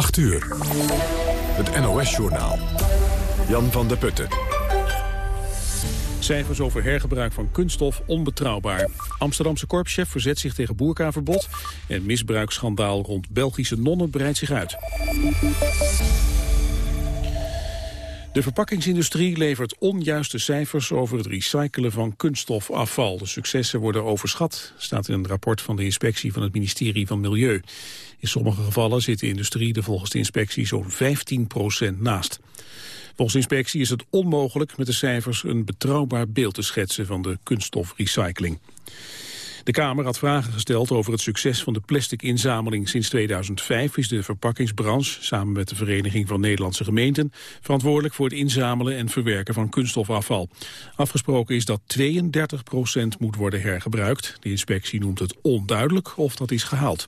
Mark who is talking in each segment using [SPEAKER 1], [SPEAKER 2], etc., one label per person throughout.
[SPEAKER 1] 8 uur. Het NOS-journaal. Jan van der Putten.
[SPEAKER 2] Cijfers over hergebruik van kunststof onbetrouwbaar. Amsterdamse korpschef verzet zich tegen boerkaverbod... en misbruiksschandaal rond Belgische nonnen breidt zich uit. De verpakkingsindustrie levert onjuiste cijfers over het recyclen van kunststofafval. De successen worden overschat, staat in een rapport van de inspectie van het ministerie van Milieu. In sommige gevallen zit de industrie er volgens de inspectie zo'n 15% naast. Volgens de inspectie is het onmogelijk met de cijfers een betrouwbaar beeld te schetsen van de kunststofrecycling. De Kamer had vragen gesteld over het succes van de plastic inzameling. Sinds 2005 is de verpakkingsbranche, samen met de Vereniging van Nederlandse Gemeenten, verantwoordelijk voor het inzamelen en verwerken van kunststofafval. Afgesproken is dat 32% moet worden hergebruikt. De inspectie noemt het onduidelijk of dat is gehaald.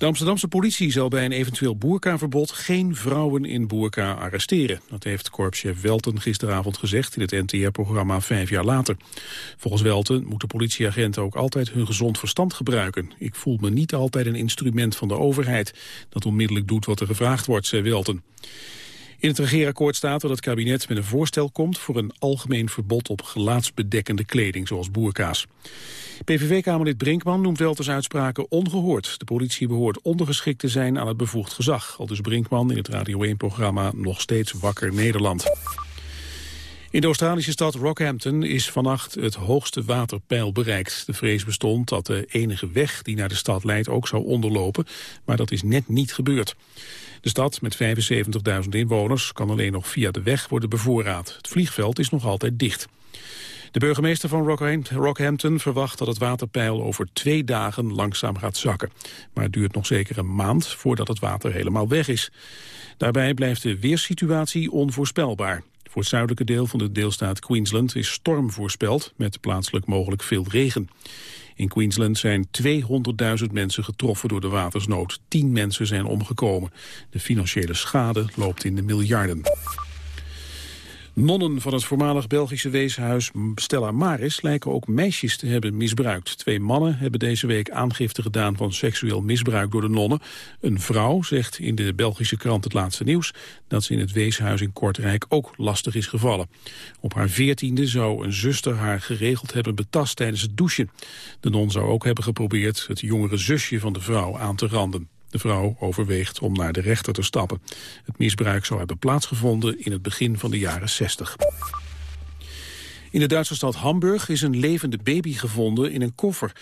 [SPEAKER 2] De Amsterdamse politie zal bij een eventueel boerkaverbod geen vrouwen in boerka arresteren. Dat heeft korpschef Welten gisteravond gezegd in het NTR-programma Vijf jaar later. Volgens Welten moeten politieagenten ook altijd hun gezond verstand gebruiken. Ik voel me niet altijd een instrument van de overheid dat onmiddellijk doet wat er gevraagd wordt, zei Welten. In het regeerakkoord staat dat het kabinet met een voorstel komt voor een algemeen verbod op gelaatsbedekkende kleding, zoals boerka's. PVV-kamerlid Brinkman noemt Welters uitspraken ongehoord. De politie behoort ondergeschikt te zijn aan het bevoegd gezag. Al dus Brinkman in het Radio 1-programma Nog Steeds Wakker Nederland. In de Australische stad Rockhampton is vannacht het hoogste waterpeil bereikt. De vrees bestond dat de enige weg die naar de stad leidt ook zou onderlopen, maar dat is net niet gebeurd. De stad met 75.000 inwoners kan alleen nog via de weg worden bevoorraad. Het vliegveld is nog altijd dicht. De burgemeester van Rockhampton verwacht dat het waterpeil over twee dagen langzaam gaat zakken. Maar het duurt nog zeker een maand voordat het water helemaal weg is. Daarbij blijft de weersituatie onvoorspelbaar. Voor het zuidelijke deel van de deelstaat Queensland is storm voorspeld met plaatselijk mogelijk veel regen. In Queensland zijn 200.000 mensen getroffen door de watersnood. 10 mensen zijn omgekomen. De financiële schade loopt in de miljarden. Nonnen van het voormalig Belgische weeshuis Stella Maris lijken ook meisjes te hebben misbruikt. Twee mannen hebben deze week aangifte gedaan van seksueel misbruik door de nonnen. Een vrouw zegt in de Belgische krant Het Laatste Nieuws dat ze in het weeshuis in Kortrijk ook lastig is gevallen. Op haar veertiende zou een zuster haar geregeld hebben betast tijdens het douchen. De non zou ook hebben geprobeerd het jongere zusje van de vrouw aan te randen. De vrouw overweegt om naar de rechter te stappen. Het misbruik zou hebben plaatsgevonden in het begin van de jaren 60. In de Duitse stad Hamburg is een levende baby gevonden in een koffer.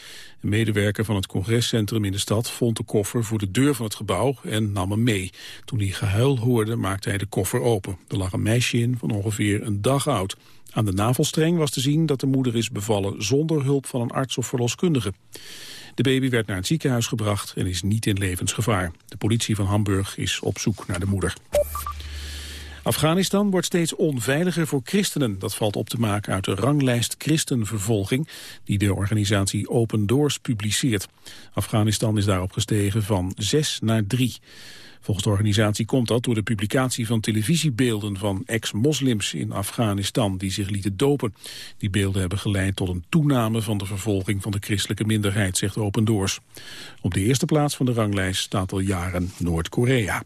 [SPEAKER 2] Een medewerker van het congrescentrum in de stad vond de koffer voor de deur van het gebouw en nam hem mee. Toen hij gehuil hoorde maakte hij de koffer open. Er lag een meisje in van ongeveer een dag oud. Aan de navelstreng was te zien dat de moeder is bevallen zonder hulp van een arts of verloskundige. De baby werd naar het ziekenhuis gebracht en is niet in levensgevaar. De politie van Hamburg is op zoek naar de moeder. Afghanistan wordt steeds onveiliger voor christenen. Dat valt op te maken uit de ranglijst christenvervolging... die de organisatie Open Doors publiceert. Afghanistan is daarop gestegen van 6 naar 3. Volgens de organisatie komt dat door de publicatie van televisiebeelden van ex-moslims in Afghanistan die zich lieten dopen. Die beelden hebben geleid tot een toename van de vervolging van de christelijke minderheid, zegt Open Doors. Op de eerste plaats van de ranglijst staat al jaren Noord-Korea.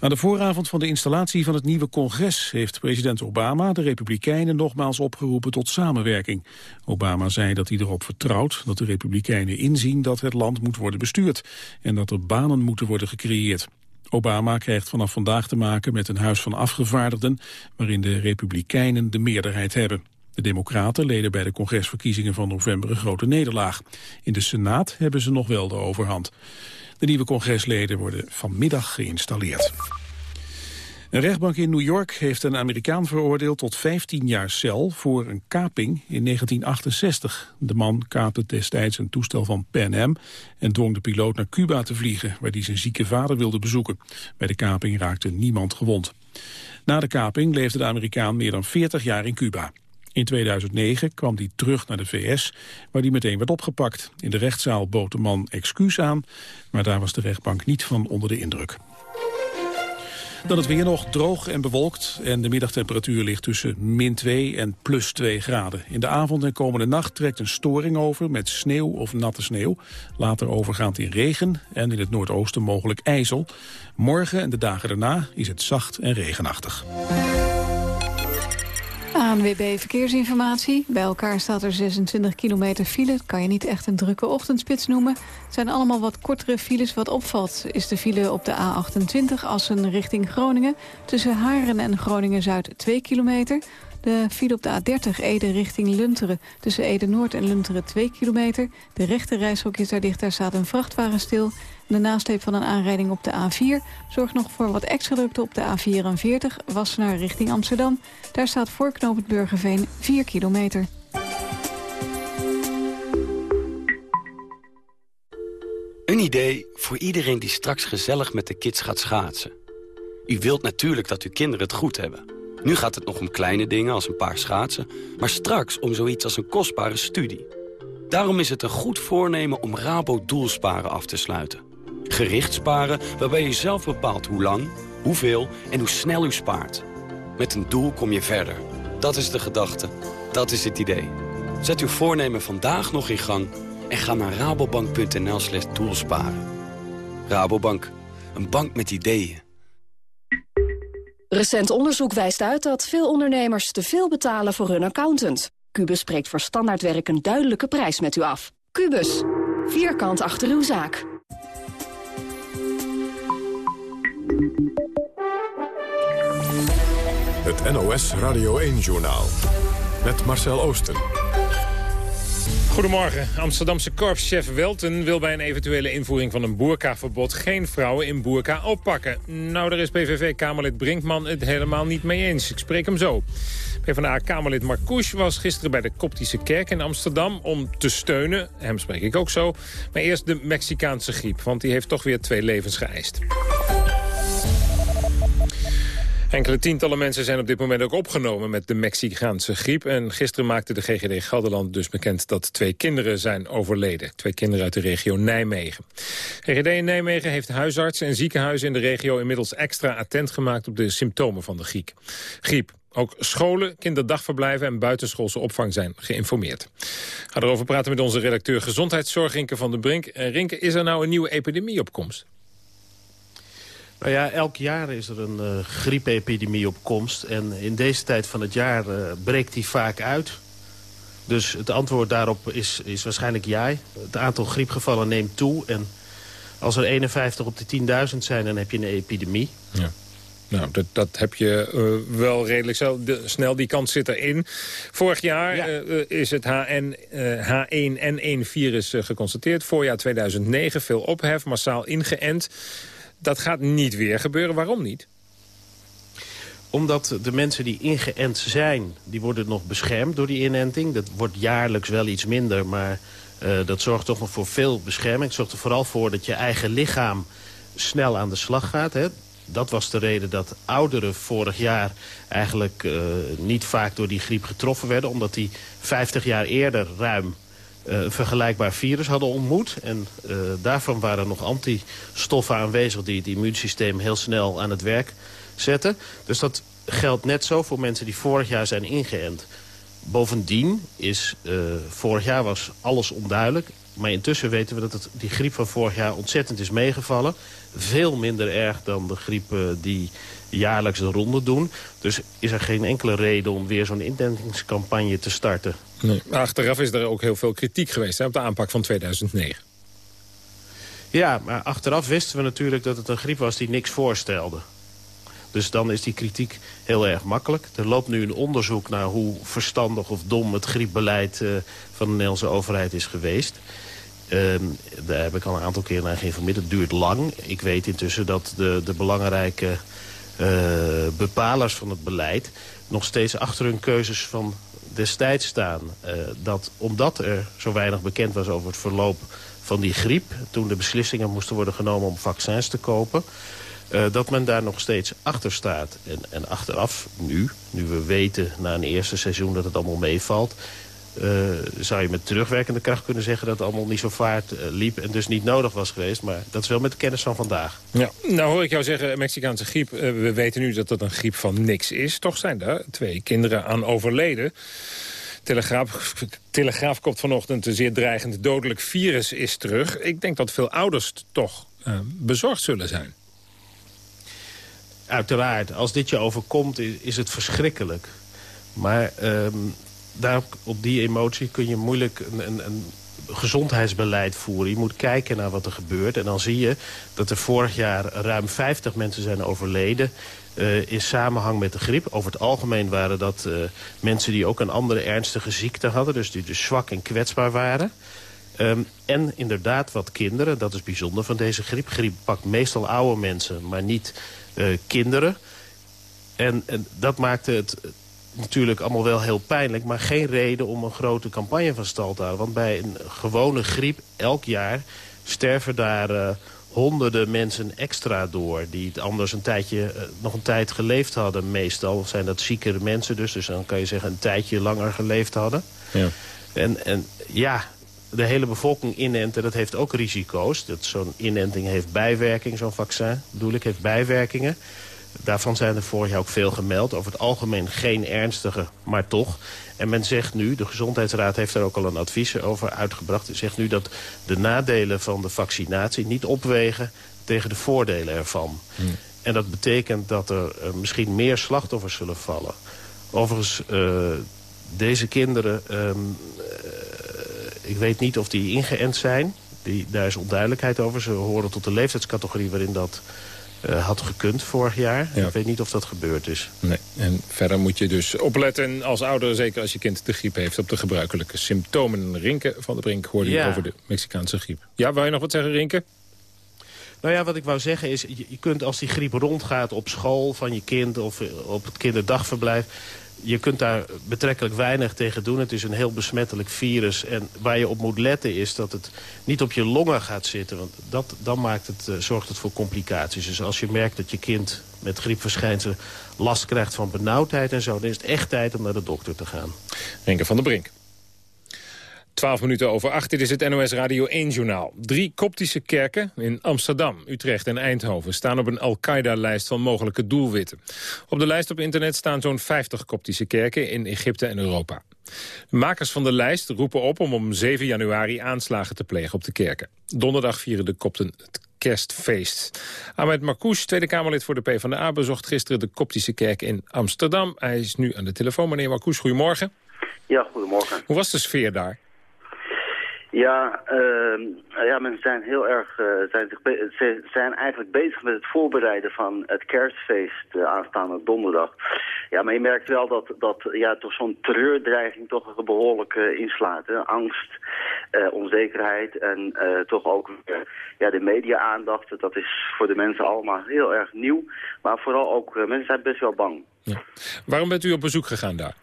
[SPEAKER 2] Aan de vooravond van de installatie van het nieuwe congres heeft president Obama de Republikeinen nogmaals opgeroepen tot samenwerking. Obama zei dat hij erop vertrouwt dat de Republikeinen inzien dat het land moet worden bestuurd en dat er banen moeten worden gecreëerd. Obama krijgt vanaf vandaag te maken met een huis van afgevaardigden waarin de Republikeinen de meerderheid hebben. De Democraten leden bij de congresverkiezingen van november een grote nederlaag. In de Senaat hebben ze nog wel de overhand. De nieuwe congresleden worden vanmiddag geïnstalleerd. Een rechtbank in New York heeft een Amerikaan veroordeeld tot 15 jaar cel voor een kaping in 1968. De man kaapte destijds een toestel van Pan Am en dwong de piloot naar Cuba te vliegen, waar hij zijn zieke vader wilde bezoeken. Bij de kaping raakte niemand gewond. Na de kaping leefde de Amerikaan meer dan 40 jaar in Cuba. In 2009 kwam hij terug naar de VS, waar hij meteen werd opgepakt. In de rechtszaal bood de man excuus aan, maar daar was de rechtbank niet van onder de indruk. Dan het weer nog droog en bewolkt en de middagtemperatuur ligt tussen min 2 en plus 2 graden. In de avond en komende nacht trekt een storing over met sneeuw of natte sneeuw. Later overgaand in regen en in het noordoosten mogelijk ijzel. Morgen en de dagen daarna is het zacht en regenachtig.
[SPEAKER 3] ANWB Verkeersinformatie. Bij elkaar staat er 26 kilometer file. Dat kan je niet echt een drukke ochtendspits noemen. Het zijn allemaal wat kortere files. Wat opvalt is de file op de A28 Assen richting Groningen. Tussen Haren en Groningen-Zuid 2 kilometer. De file op de A30 Ede richting Lunteren. Tussen Ede-Noord en Lunteren 2 kilometer. De rechte daar dicht, daar staat een vrachtwagen stil. De nasleep van een aanrijding op de A4 zorgt nog voor wat extra drukte op de A44... Wassenaar richting Amsterdam. Daar staat voor knooppunt Burgerveen 4 kilometer.
[SPEAKER 4] Een idee voor iedereen die straks gezellig met de kids gaat schaatsen. U wilt natuurlijk dat uw kinderen het goed hebben... Nu gaat het nog om kleine dingen als een paar schaatsen... maar straks om zoiets als een kostbare studie. Daarom is het een goed voornemen om Rabo Doelsparen af te sluiten. Gericht sparen waarbij je zelf bepaalt hoe lang, hoeveel en hoe snel u spaart. Met een doel kom je verder. Dat is de gedachte. Dat is het idee. Zet uw voornemen vandaag nog in gang... en ga naar rabobank.nl slash doelsparen. Rabobank, een bank met ideeën.
[SPEAKER 5] Recent onderzoek wijst uit dat veel ondernemers te veel betalen voor hun accountant. Cubus spreekt voor standaardwerk een duidelijke prijs met u af. Cubus, vierkant achter uw zaak.
[SPEAKER 1] Het NOS Radio 1-journaal. Met Marcel Oosten.
[SPEAKER 6] Goedemorgen. Amsterdamse korpschef Welten wil bij een eventuele invoering van een boerkaverbod geen vrouwen in boerka oppakken. Nou, daar is PVV-Kamerlid Brinkman het helemaal niet mee eens. Ik spreek hem zo. PvdA-Kamerlid Marcouch was gisteren bij de Koptische Kerk in Amsterdam om te steunen. Hem spreek ik ook zo. Maar eerst de Mexicaanse griep, want die heeft toch weer twee levens geëist. Enkele tientallen mensen zijn op dit moment ook opgenomen met de Mexicaanse griep. En gisteren maakte de GGD Gelderland dus bekend dat twee kinderen zijn overleden. Twee kinderen uit de regio Nijmegen. GGD in Nijmegen heeft huisartsen en ziekenhuizen in de regio inmiddels extra attent gemaakt op de symptomen van de griep. Ook scholen, kinderdagverblijven en buitenschoolse opvang zijn geïnformeerd. Ga erover praten met onze redacteur Gezondheidszorg Rinke van den Brink. Rinke, is er nou een nieuwe epidemie op komst?
[SPEAKER 7] Nou ja, elk jaar is er een uh, griepepidemie op komst. En in deze tijd van het jaar uh, breekt die vaak uit. Dus het antwoord daarop is, is waarschijnlijk ja. Het aantal griepgevallen neemt toe. En als er 51 op de 10.000 zijn, dan heb je een epidemie. Ja.
[SPEAKER 6] Nou, dat, dat heb je uh, wel redelijk zo, de, snel. Die kans zit erin. Vorig jaar ja. uh, is het HN, uh, H1N1-virus geconstateerd. Voorjaar 2009, veel ophef, massaal ingeënt. Dat gaat niet weer gebeuren. Waarom niet?
[SPEAKER 7] Omdat de mensen die ingeënt zijn, die worden nog beschermd door die inenting. Dat wordt jaarlijks wel iets minder, maar uh, dat zorgt toch nog voor veel bescherming. Het zorgt er vooral voor dat je eigen lichaam snel aan de slag gaat. Hè. Dat was de reden dat ouderen vorig jaar eigenlijk uh, niet vaak door die griep getroffen werden. Omdat die 50 jaar eerder ruim een vergelijkbaar virus hadden ontmoet. En uh, daarvan waren nog antistoffen aanwezig die het immuunsysteem heel snel aan het werk zetten. Dus dat geldt net zo voor mensen die vorig jaar zijn ingeënt. Bovendien is uh, vorig jaar was alles onduidelijk. Maar intussen weten we dat het, die griep van vorig jaar ontzettend is meegevallen. Veel minder erg dan de griep die jaarlijks de ronde doen. Dus is er geen enkele reden om weer zo'n inentingscampagne te starten.
[SPEAKER 6] Nee. Achteraf is er ook heel veel kritiek geweest hè, op de aanpak van 2009.
[SPEAKER 7] Ja, maar achteraf wisten we natuurlijk dat het een griep was die niks voorstelde. Dus dan is die kritiek heel erg makkelijk. Er loopt nu een onderzoek naar hoe verstandig of dom het griepbeleid uh, van de Nederlandse overheid is geweest. Uh, daar heb ik al een aantal keren naar geïnformeerd. Het duurt lang. Ik weet intussen dat de, de belangrijke uh, bepalers van het beleid... nog steeds achter hun keuzes van destijds staan. Uh, dat omdat er zo weinig bekend was over het verloop van die griep... toen de beslissingen moesten worden genomen om vaccins te kopen... Uh, dat men daar nog steeds achter staat. En, en achteraf, nu, nu we weten na een eerste seizoen dat het allemaal meevalt... zou je met terugwerkende kracht kunnen zeggen... dat het allemaal niet zo vaart liep en dus niet nodig was geweest. Maar dat is wel met de kennis van vandaag.
[SPEAKER 6] Ja, nou hoor ik jou zeggen, Mexicaanse griep. we weten nu dat dat een griep van niks is. Toch zijn daar twee kinderen aan overleden. Telegraaf, Telegraaf komt vanochtend een zeer dreigend dodelijk virus is terug. Ik denk dat veel ouders toch uh, bezorgd zullen zijn.
[SPEAKER 7] Uiteraard, als dit je overkomt is, het verschrikkelijk. Maar um, daar, op die emotie kun je moeilijk een, een, een gezondheidsbeleid voeren. Je moet kijken naar wat er gebeurt. En dan zie je dat er vorig jaar ruim 50 mensen zijn overleden... Uh, in samenhang met de griep. Over het algemeen waren dat uh, mensen die ook een andere ernstige ziekte hadden. Dus die dus zwak en kwetsbaar waren. Um, en inderdaad wat kinderen, dat is bijzonder van deze griep. Griep pakt meestal oude mensen, maar niet uh, kinderen. En, en dat maakte het natuurlijk allemaal wel heel pijnlijk... maar geen reden om een grote campagne van stal te houden. Want bij een gewone griep elk jaar sterven daar uh, honderden mensen extra door... die het anders een tijdje, uh, nog een tijd geleefd hadden. Meestal zijn dat ziekere mensen dus. Dus dan kan je zeggen een tijdje langer geleefd hadden. Ja. En, en ja, de hele bevolking inenten, dat heeft ook risico's. Zo'n inenting heeft bijwerking, zo'n vaccin bedoel ik, heeft bijwerkingen. Daarvan zijn er vorig jaar ook veel gemeld. Over het algemeen geen ernstige, maar toch. En men zegt nu, de Gezondheidsraad heeft daar ook al een advies over uitgebracht... zegt nu dat de nadelen van de vaccinatie niet opwegen tegen de voordelen ervan. Hmm. En dat betekent dat er uh, misschien meer slachtoffers zullen vallen. Overigens, uh, deze kinderen... Um, uh, ik weet niet of die ingeënt zijn. Die, daar is onduidelijkheid over. Ze horen tot de leeftijdscategorie waarin dat uh, had gekund vorig jaar. Ik weet niet of dat gebeurd is.
[SPEAKER 6] Nee. En verder moet je dus opletten als ouder, zeker als je kind de griep heeft... op de gebruikelijke symptomen. Rinke van de Brink hoorde ja. over de Mexicaanse griep. Ja, wou je nog wat zeggen, Rinke?
[SPEAKER 7] Nou ja, wat ik wou zeggen is, je, je kunt als die griep rondgaat op school van je kind... of op het kinderdagverblijf je kunt daar betrekkelijk weinig tegen doen. Het is een heel besmettelijk virus. En waar je op moet letten is dat het niet op je longen gaat zitten. Want dat, dan maakt het, uh, zorgt het voor complicaties. Dus als je merkt dat je kind met griepverschijnselen last krijgt van benauwdheid en zo... dan is het echt tijd om naar de dokter te gaan.
[SPEAKER 6] Renke van der Brink. 12 minuten over 8, dit is het NOS Radio 1-journaal. Drie koptische kerken in Amsterdam, Utrecht en Eindhoven... staan op een Al-Qaeda-lijst van mogelijke doelwitten. Op de lijst op internet staan zo'n 50 koptische kerken in Egypte en Europa. De makers van de lijst roepen op om om 7 januari aanslagen te plegen op de kerken. Donderdag vieren de kopten het kerstfeest. Ahmed Marcouch, Tweede Kamerlid voor de PvdA... bezocht gisteren de koptische kerk in Amsterdam. Hij is nu aan de telefoon. Meneer Marcouch, goedemorgen.
[SPEAKER 8] Ja, goedemorgen.
[SPEAKER 6] Hoe was de sfeer daar?
[SPEAKER 8] Ja, uh, ja, mensen zijn heel erg, uh, zijn, zich ze zijn eigenlijk bezig met het voorbereiden van het kerstfeest uh, aanstaande donderdag. Ja, maar je merkt wel dat, dat ja, toch zo'n terreurdreiging toch een behoorlijk inslaat. Hè? Angst, onzekerheid en toch ook ja, de media-aandacht. Dat is voor de mensen allemaal heel erg nieuw. Maar vooral ook, mensen zijn best wel bang.
[SPEAKER 6] Waarom bent u op bezoek gegaan daar?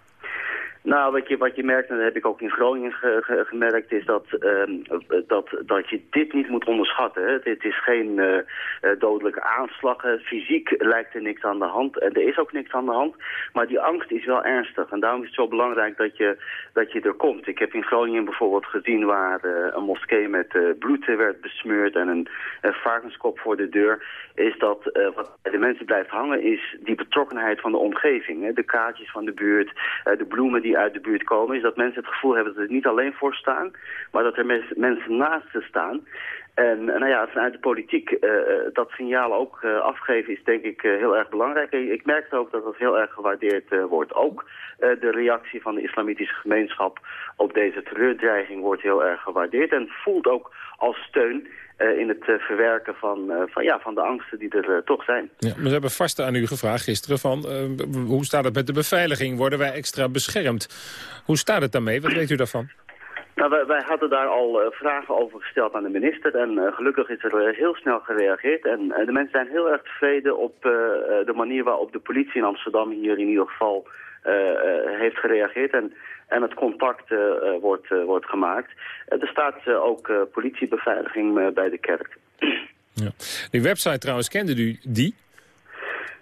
[SPEAKER 8] Nou, wat je, wat je merkt, en dat heb ik ook in Groningen ge, ge, gemerkt, is dat, uh, dat, dat je dit niet moet onderschatten. Hè. Dit is geen uh, dodelijke aanslag. Fysiek lijkt er niks aan de hand. En er is ook niks aan de hand. Maar die angst is wel ernstig. En daarom is het zo belangrijk dat je, dat je er komt. Ik heb in Groningen bijvoorbeeld gezien waar een moskee met bloed werd besmeurd en een varkenskop voor de deur. Is dat wat bij de mensen blijft hangen, is die betrokkenheid van de omgeving. Hè. De kaartjes van de buurt, de bloemen die uit de buurt komen... is dat mensen het gevoel hebben dat ze niet alleen voor staan... maar dat er mensen naast ze staan. En nou ja, vanuit de politiek uh, dat signaal ook afgeven is denk ik heel erg belangrijk. Ik merk ook dat dat heel erg gewaardeerd wordt. Ook de reactie van de islamitische gemeenschap op deze terreurdreiging wordt heel erg gewaardeerd. En voelt ook als steun in het verwerken van, van, ja, van de angsten die er toch zijn.
[SPEAKER 6] Ja, maar ze hebben vast aan u gevraagd gisteren van hoe staat het met de beveiliging? Worden wij extra beschermd? Hoe staat het daarmee? Wat weet u daarvan?
[SPEAKER 8] Nou, wij, wij hadden daar al vragen over gesteld aan de minister en gelukkig is er heel snel gereageerd. En de mensen zijn heel erg tevreden op de manier waarop de politie in Amsterdam hier in ieder geval heeft gereageerd. En en het contact wordt, wordt gemaakt. er staat ook politiebeveiliging bij de kerk.
[SPEAKER 6] Ja. Die website trouwens, kende u die?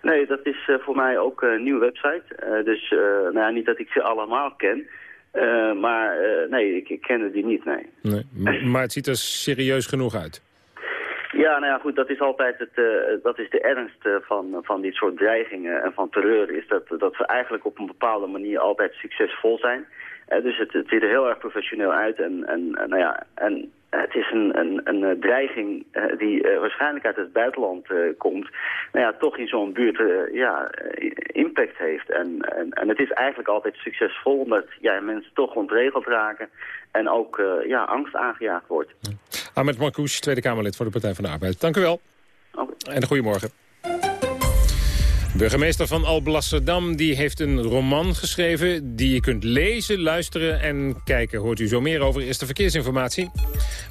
[SPEAKER 8] Nee, dat is voor mij ook een nieuwe website. dus nou ja, niet dat ik ze allemaal ken. Maar nee, ik, ik kende die niet, nee.
[SPEAKER 6] nee. Maar het ziet er serieus genoeg uit.
[SPEAKER 8] Ja, nou ja, goed, dat is altijd het, dat is de ernst van, van dit soort dreigingen en van terreur, is dat, dat we eigenlijk op een bepaalde manier altijd succesvol zijn. dus het, het ziet er heel erg professioneel uit en, en, nou ja, en het is een, een, een eh, dreiging uh, die waarschijnlijk uit het buitenland komt, nou ja, toch in zo'n buurt ja, impact heeft. En, en, en het is eigenlijk altijd succesvol omdat ja, mensen toch ontregeld raken en ook ja, angst aangejaagd wordt.
[SPEAKER 6] Ahmed Marcouch, Tweede Kamerlid voor de Partij van de Arbeid. Dank u wel.
[SPEAKER 8] Okay.
[SPEAKER 6] En goedemorgen. Burgemeester van Alblasserdam die heeft een roman geschreven... die je kunt lezen, luisteren en kijken. Hoort u zo meer over Eerste Verkeersinformatie.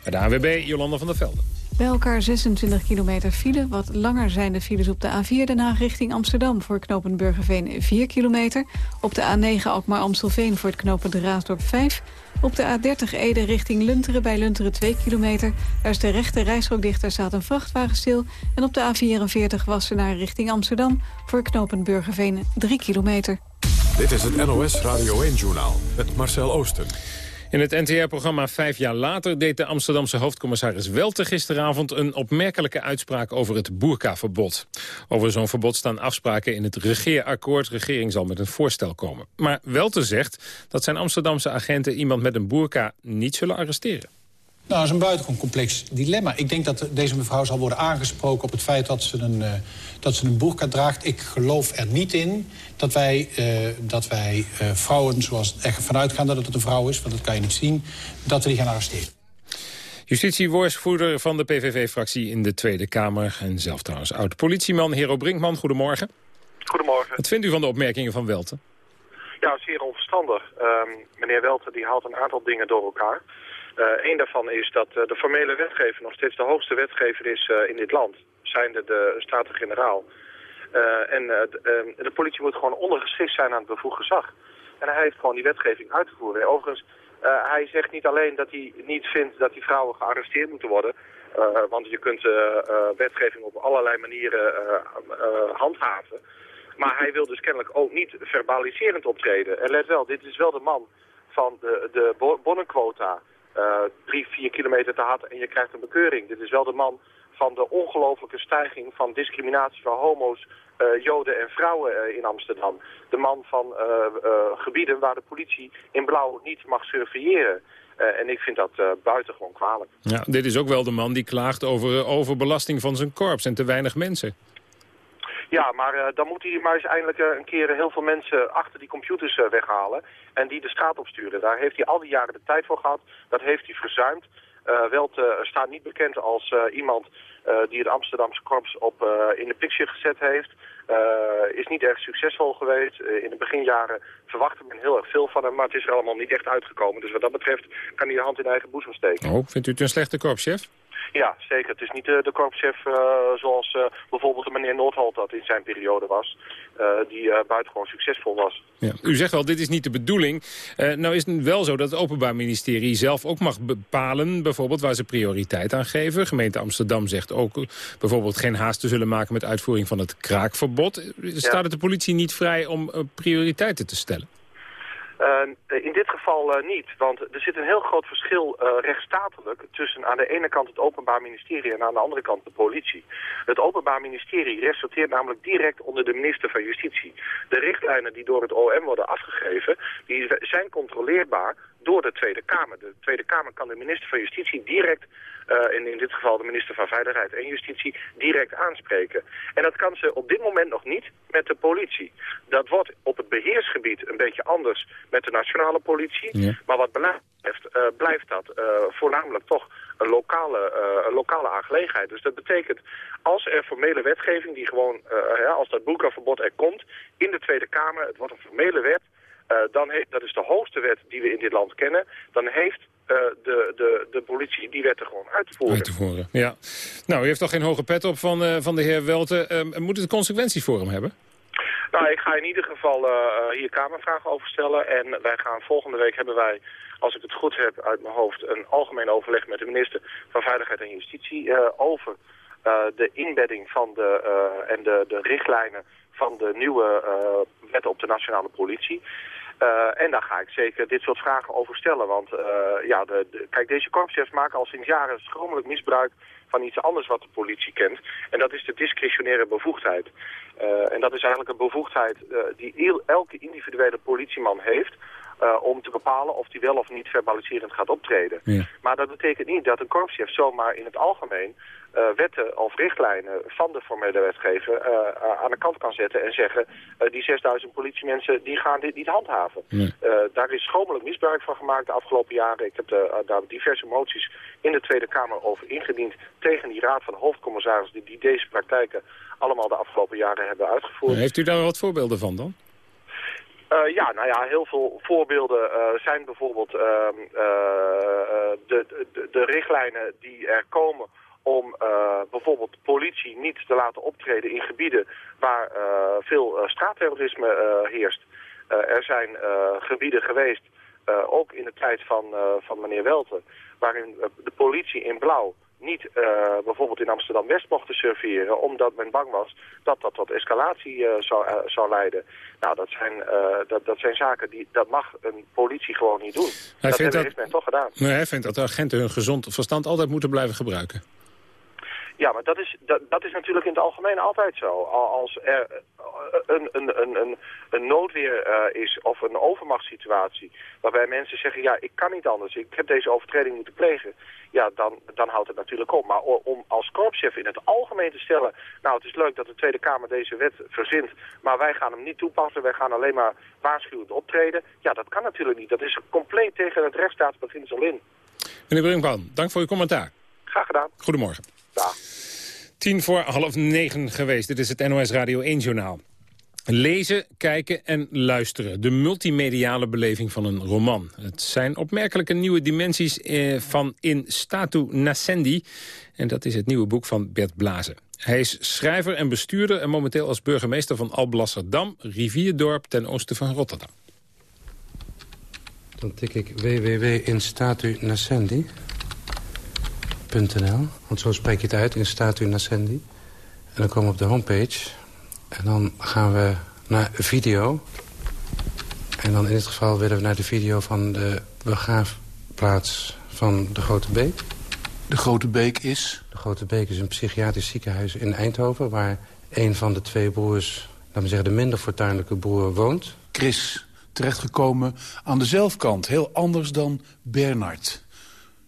[SPEAKER 6] Bij de ANWB, Jolanda van der Velde.
[SPEAKER 3] Bij elkaar 26 kilometer file. Wat langer zijn de files op de A4 Den Haag richting Amsterdam... voor knooppunt Burgerveen 4 kilometer. Op de A9 Alkmaar-Amstelveen voor het knooppunt Raasdorp 5. Op de A30 Ede richting Lunteren bij Lunteren 2 kilometer. Daar is de rechte rijstrook dicht, staat een vrachtwagen stil. En op de A44 Wassenaar richting Amsterdam... voor knooppunt Burgerveen 3 kilometer.
[SPEAKER 1] Dit is het NOS Radio 1-journaal met Marcel Oosten.
[SPEAKER 6] In het NTR-programma Vijf jaar later deed de Amsterdamse hoofdcommissaris Welte gisteravond een opmerkelijke uitspraak over het boerkaverbod. Over zo'n verbod staan afspraken in het regeerakkoord. Regering zal met een voorstel komen. Maar Welte zegt dat zijn Amsterdamse agenten iemand met een boerka niet zullen arresteren.
[SPEAKER 9] Nou, dat is een buitengewoon complex dilemma. Ik denk dat deze mevrouw zal worden aangesproken op het feit dat ze een, uh, dat ze een boerka draagt. Ik geloof er niet in dat wij, uh, dat wij uh, vrouwen, zoals er vanuit gaan dat het een vrouw is... want dat kan je niet zien, dat we die gaan arresteren.
[SPEAKER 6] Justitiewoordvoerder van de PVV-fractie in de Tweede Kamer... en zelf trouwens oud-politieman Hero Brinkman. Goedemorgen.
[SPEAKER 10] Goedemorgen.
[SPEAKER 6] Wat vindt u van de opmerkingen van Welten?
[SPEAKER 10] Ja, zeer onverstandig. Um, meneer Welten die haalt een aantal dingen door elkaar. Een uh, daarvan is dat uh, de formele wetgever nog steeds de hoogste wetgever is uh, in dit land. Zijnde de Staten-Generaal. en de, de, politie moet gewoon ondergeschikt zijn aan het bevoegd gezag. En hij heeft gewoon die wetgeving uit te voeren. Overigens, hij zegt niet alleen dat hij niet vindt dat die vrouwen gearresteerd moeten worden. want je kunt wetgeving op allerlei manieren handhaven. Maar hij wil dus kennelijk ook niet verbaliserend optreden. En let wel, dit is wel de man van de, de bonnenquota uh, drie, vier kilometer te hard en je krijgt een bekeuring. Dit is wel de man van de ongelofelijke stijging van discriminatie van homo's, uh, joden en vrouwen uh, in Amsterdam. De man van gebieden waar de politie in blauw niet mag surveilleren. en ik vind dat buitengewoon kwalijk.
[SPEAKER 6] Ja, dit is ook wel de man die klaagt over overbelasting van zijn korps en te weinig mensen.
[SPEAKER 10] Ja, maar uh, dan moet hij maar eens eindelijk uh, een keer heel veel mensen achter die computers uh, weghalen en die de straat opsturen. Daar heeft hij al die jaren de tijd voor gehad. Dat heeft hij verzuimd. Welt staat niet bekend als iemand die het Amsterdamse korps op, in de picture gezet heeft. is niet erg succesvol geweest. in de beginjaren verwachtte men heel erg veel van hem, maar het is er allemaal niet echt uitgekomen. Dus wat dat betreft kan hij de hand in eigen boezem steken.
[SPEAKER 6] Oh, vindt u het een slechte korpschef?
[SPEAKER 10] Ja, zeker. Het is niet de, de korpschef uh, zoals uh, bijvoorbeeld de meneer Noordholt dat in zijn periode was. Die buitengewoon succesvol was.
[SPEAKER 6] Ja. U zegt wel, dit is niet de bedoeling. nou is het wel zo dat het Openbaar Ministerie zelf ook mag bepalen... bijvoorbeeld waar ze prioriteit aan geven. Gemeente Amsterdam zegt ook bijvoorbeeld geen haast te zullen maken... met uitvoering van het kraakverbod. Staat het de politie niet vrij om prioriteiten te stellen?
[SPEAKER 10] Uh, in dit geval uh, niet, want er zit een heel groot verschil uh, rechtsstatelijk tussen aan de ene kant het Openbaar Ministerie en aan de andere kant de politie. Het Openbaar Ministerie resulteert namelijk direct onder de minister van Justitie. De richtlijnen die door het OM worden afgegeven, die zijn controleerbaar door de Tweede Kamer. De Tweede Kamer kan de minister van Justitie direct, uh, en in dit geval de minister van Veiligheid en Justitie, direct aanspreken. En dat kan ze op dit moment nog niet met de politie. Dat wordt op het beheersgebied een beetje anders met de nationale politie. Ja. Maar wat beleid betreft uh, blijft dat uh, voornamelijk toch een lokale, een lokale aangelegenheid. Dus dat betekent, als er formele wetgeving die gewoon, ja, als dat boekenverbod er komt, in de Tweede Kamer, het wordt een formele wet, dan heeft, dat is de hoogste wet die we in dit land kennen. Dan heeft uh, de, de, de politie die wet er gewoon uit te voeren.
[SPEAKER 6] Uit te voeren, ja. Nou, u heeft toch geen hoge pet op van, uh, van de heer Welte. moet het consequenties voor hem hebben?
[SPEAKER 10] Nou, ik ga in ieder geval hier Kamervragen over stellen. En wij gaan volgende week hebben wij, als ik het goed heb uit mijn hoofd... een algemeen overleg met de minister van Veiligheid en Justitie over... de inbedding van de, en de, de richtlijnen van de nieuwe uh, wet op de nationale politie. en daar ga ik zeker dit soort vragen over stellen. Want ja, de, de, kijk, deze korpschefs maken al sinds jaren schromelijk misbruik van iets anders wat de politie kent. En dat is de discretionaire bevoegdheid. en dat is eigenlijk een bevoegdheid die elke individuele politieman heeft om te bepalen of hij wel of niet verbaliserend gaat optreden. Ja. Maar dat betekent niet dat een korpschef zomaar in het algemeen uh, wetten of richtlijnen van de formele wetgever uh, aan de kant kan zetten en zeggen die 6000 politiemensen die gaan dit niet handhaven. daar is schromelijk misbruik van gemaakt de afgelopen jaren. Ik heb de, daar diverse moties in de Tweede Kamer over ingediend tegen die raad van hoofdcommissarissen die, die deze praktijken allemaal de afgelopen jaren hebben uitgevoerd.
[SPEAKER 6] Heeft u daar wat voorbeelden van dan?
[SPEAKER 10] Uh, ja, nou ja, heel veel voorbeelden uh, zijn bijvoorbeeld uh, de, de, de, richtlijnen die er komen om bijvoorbeeld politie niet te laten optreden in gebieden waar veel straatterrorisme heerst. er zijn gebieden geweest, ook in de tijd van, van meneer Welten, waarin de politie in blauw niet uh, bijvoorbeeld in Amsterdam-West mochten surveren... omdat men bang was dat dat tot escalatie uh, zou, uh, zou leiden. Nou, dat zijn, dat, dat zijn zaken die dat mag een politie gewoon niet doen. Hij dat heeft dat, men toch gedaan.
[SPEAKER 6] Nee, hij vindt dat de agenten hun gezond verstand altijd moeten blijven gebruiken.
[SPEAKER 10] Ja, maar dat is, dat, dat is natuurlijk in het algemeen altijd zo. Als er een, een, een, een, een noodweer uh, is of een overmachtssituatie... waarbij mensen zeggen, ja, ik kan niet anders, ik heb deze overtreding moeten plegen... ja, dan, dan houdt het natuurlijk op. Maar om als korpschef in het algemeen te stellen... nou, het is leuk dat de Tweede Kamer deze wet verzint... maar wij gaan hem niet toepassen, wij gaan alleen maar waarschuwend optreden... ja, dat kan natuurlijk niet. Dat is compleet tegen het rechtsstaatsbeginsel in.
[SPEAKER 6] Meneer Brinkman, dank voor uw commentaar.
[SPEAKER 10] Graag gedaan.
[SPEAKER 6] Goedemorgen.
[SPEAKER 10] Dag.
[SPEAKER 6] Tien voor half negen geweest. Dit is het NOS Radio 1-journaal. Lezen, kijken en luisteren. De multimediale beleving van een roman. Het zijn opmerkelijke nieuwe dimensies eh, van In Statu Nascendi. En dat is het nieuwe boek van Bert Blazen. Hij is schrijver en bestuurder en momenteel als burgemeester van Alblasserdam... rivierdorp ten oosten van Rotterdam.
[SPEAKER 11] Dan tik ik www.instatu-nascendi. want zo spreek je het uit, in Statu Nascendi. En dan komen we op de homepage. En dan gaan we naar video. En dan in dit geval willen we naar de video van de begraafplaats van de Grote Beek.
[SPEAKER 12] De Grote Beek is?
[SPEAKER 11] De Grote Beek is een psychiatrisch ziekenhuis in Eindhoven... waar een van de twee broers, laten we zeggen de minder fortuinlijke broer, woont.
[SPEAKER 12] Chris, terechtgekomen aan de zelfkant. Heel anders dan Bernard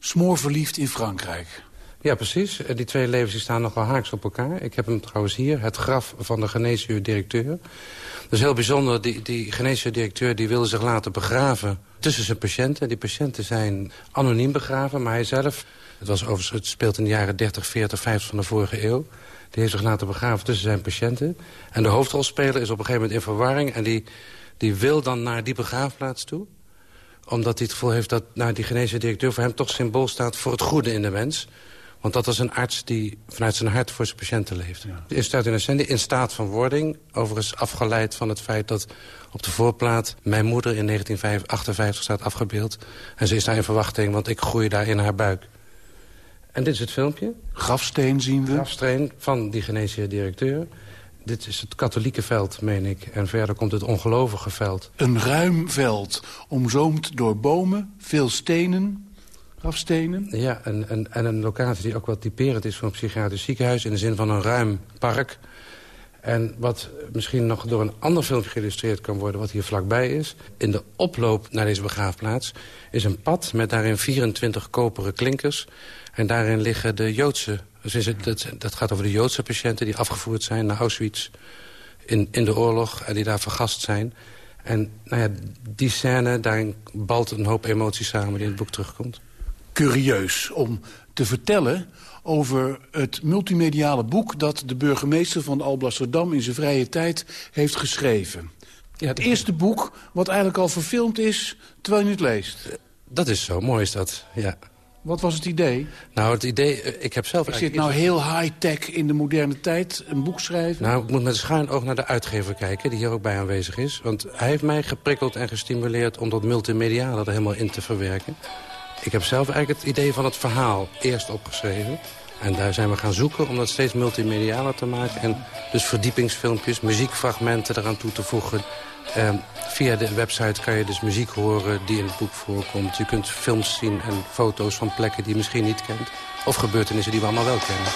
[SPEAKER 12] smoorverliefd in Frankrijk.
[SPEAKER 11] Ja, precies. Eh, die twee levens staan nogal haaks op elkaar. Ik heb hem trouwens hier, het graf van de geneesheer-directeur. Dat is heel bijzonder. Die, die geneesheer-directeur die wilde zich laten begraven tussen zijn patiënten. Die patiënten zijn anoniem begraven, maar hij zelf... Het, was overigens, het speelt in de jaren 30, 40, 50 van de vorige eeuw. Die heeft zich laten begraven tussen zijn patiënten. En de hoofdrolspeler is op een gegeven moment in verwarring... en die, die wil dan naar die begraafplaats toe omdat hij het gevoel heeft dat nou, die geneesheer directeur voor hem toch symbool staat voor het goede in de mens. Want dat is een arts die vanuit zijn hart voor zijn patiënten leeft. Ja. In staat in in staat van wording. Overigens afgeleid van het feit dat op de voorplaat... mijn moeder in 1958 staat afgebeeld. En ze is daar in verwachting, want ik groei daar in haar buik. En dit is het filmpje.
[SPEAKER 12] Grafsteen zien we.
[SPEAKER 11] Grafsteen van die geneesheer directeur. Dit is het katholieke veld, meen ik. En verder komt het ongelovige veld.
[SPEAKER 12] Een ruim veld, omzoomd door bomen, veel stenen, grafstenen.
[SPEAKER 11] Ja, en, en, en een locatie die ook wel typerend is voor een psychiatrisch ziekenhuis... in de zin van een ruim park. En wat misschien nog door een ander filmpje geïllustreerd kan worden... wat hier vlakbij is. In de oploop naar deze begraafplaats is een pad met daarin 24 koperen klinkers. En daarin liggen de Joodse dus het, dat, dat, gaat over de Joodse patiënten die afgevoerd zijn naar Auschwitz in, in de oorlog en die daar vergast zijn. En nou ja, die scène, daarin balt een hoop emoties samen die in het boek terugkomt.
[SPEAKER 12] Curieus om te vertellen over het multimediale boek... dat de burgemeester van Alblasserdam in zijn vrije tijd heeft geschreven. Ja, het eerste boek wat eigenlijk al verfilmd is terwijl je het leest.
[SPEAKER 11] Dat is zo, mooi is dat, ja.
[SPEAKER 12] Wat was het idee?
[SPEAKER 11] Nou, het idee, eh, ik heb zelf...
[SPEAKER 12] Ik zit nou heel high-tech in de moderne tijd, een boek schrijven?
[SPEAKER 11] Nou, ik moet met een schuin oog naar de uitgever kijken, die hier ook bij aanwezig is. Want hij heeft mij geprikkeld en gestimuleerd om dat multimediale er helemaal in te verwerken. Ik heb zelf eigenlijk het idee van het verhaal eerst opgeschreven. En daar zijn we gaan zoeken om dat steeds multimedialer te maken. En dus verdiepingsfilmpjes, muziekfragmenten eraan toe te voegen. Ehm, via de website kan je dus muziek horen die in het boek voorkomt. Je kunt films zien en foto's van plekken die je misschien niet kent. Of gebeurtenissen die we allemaal wel kennen.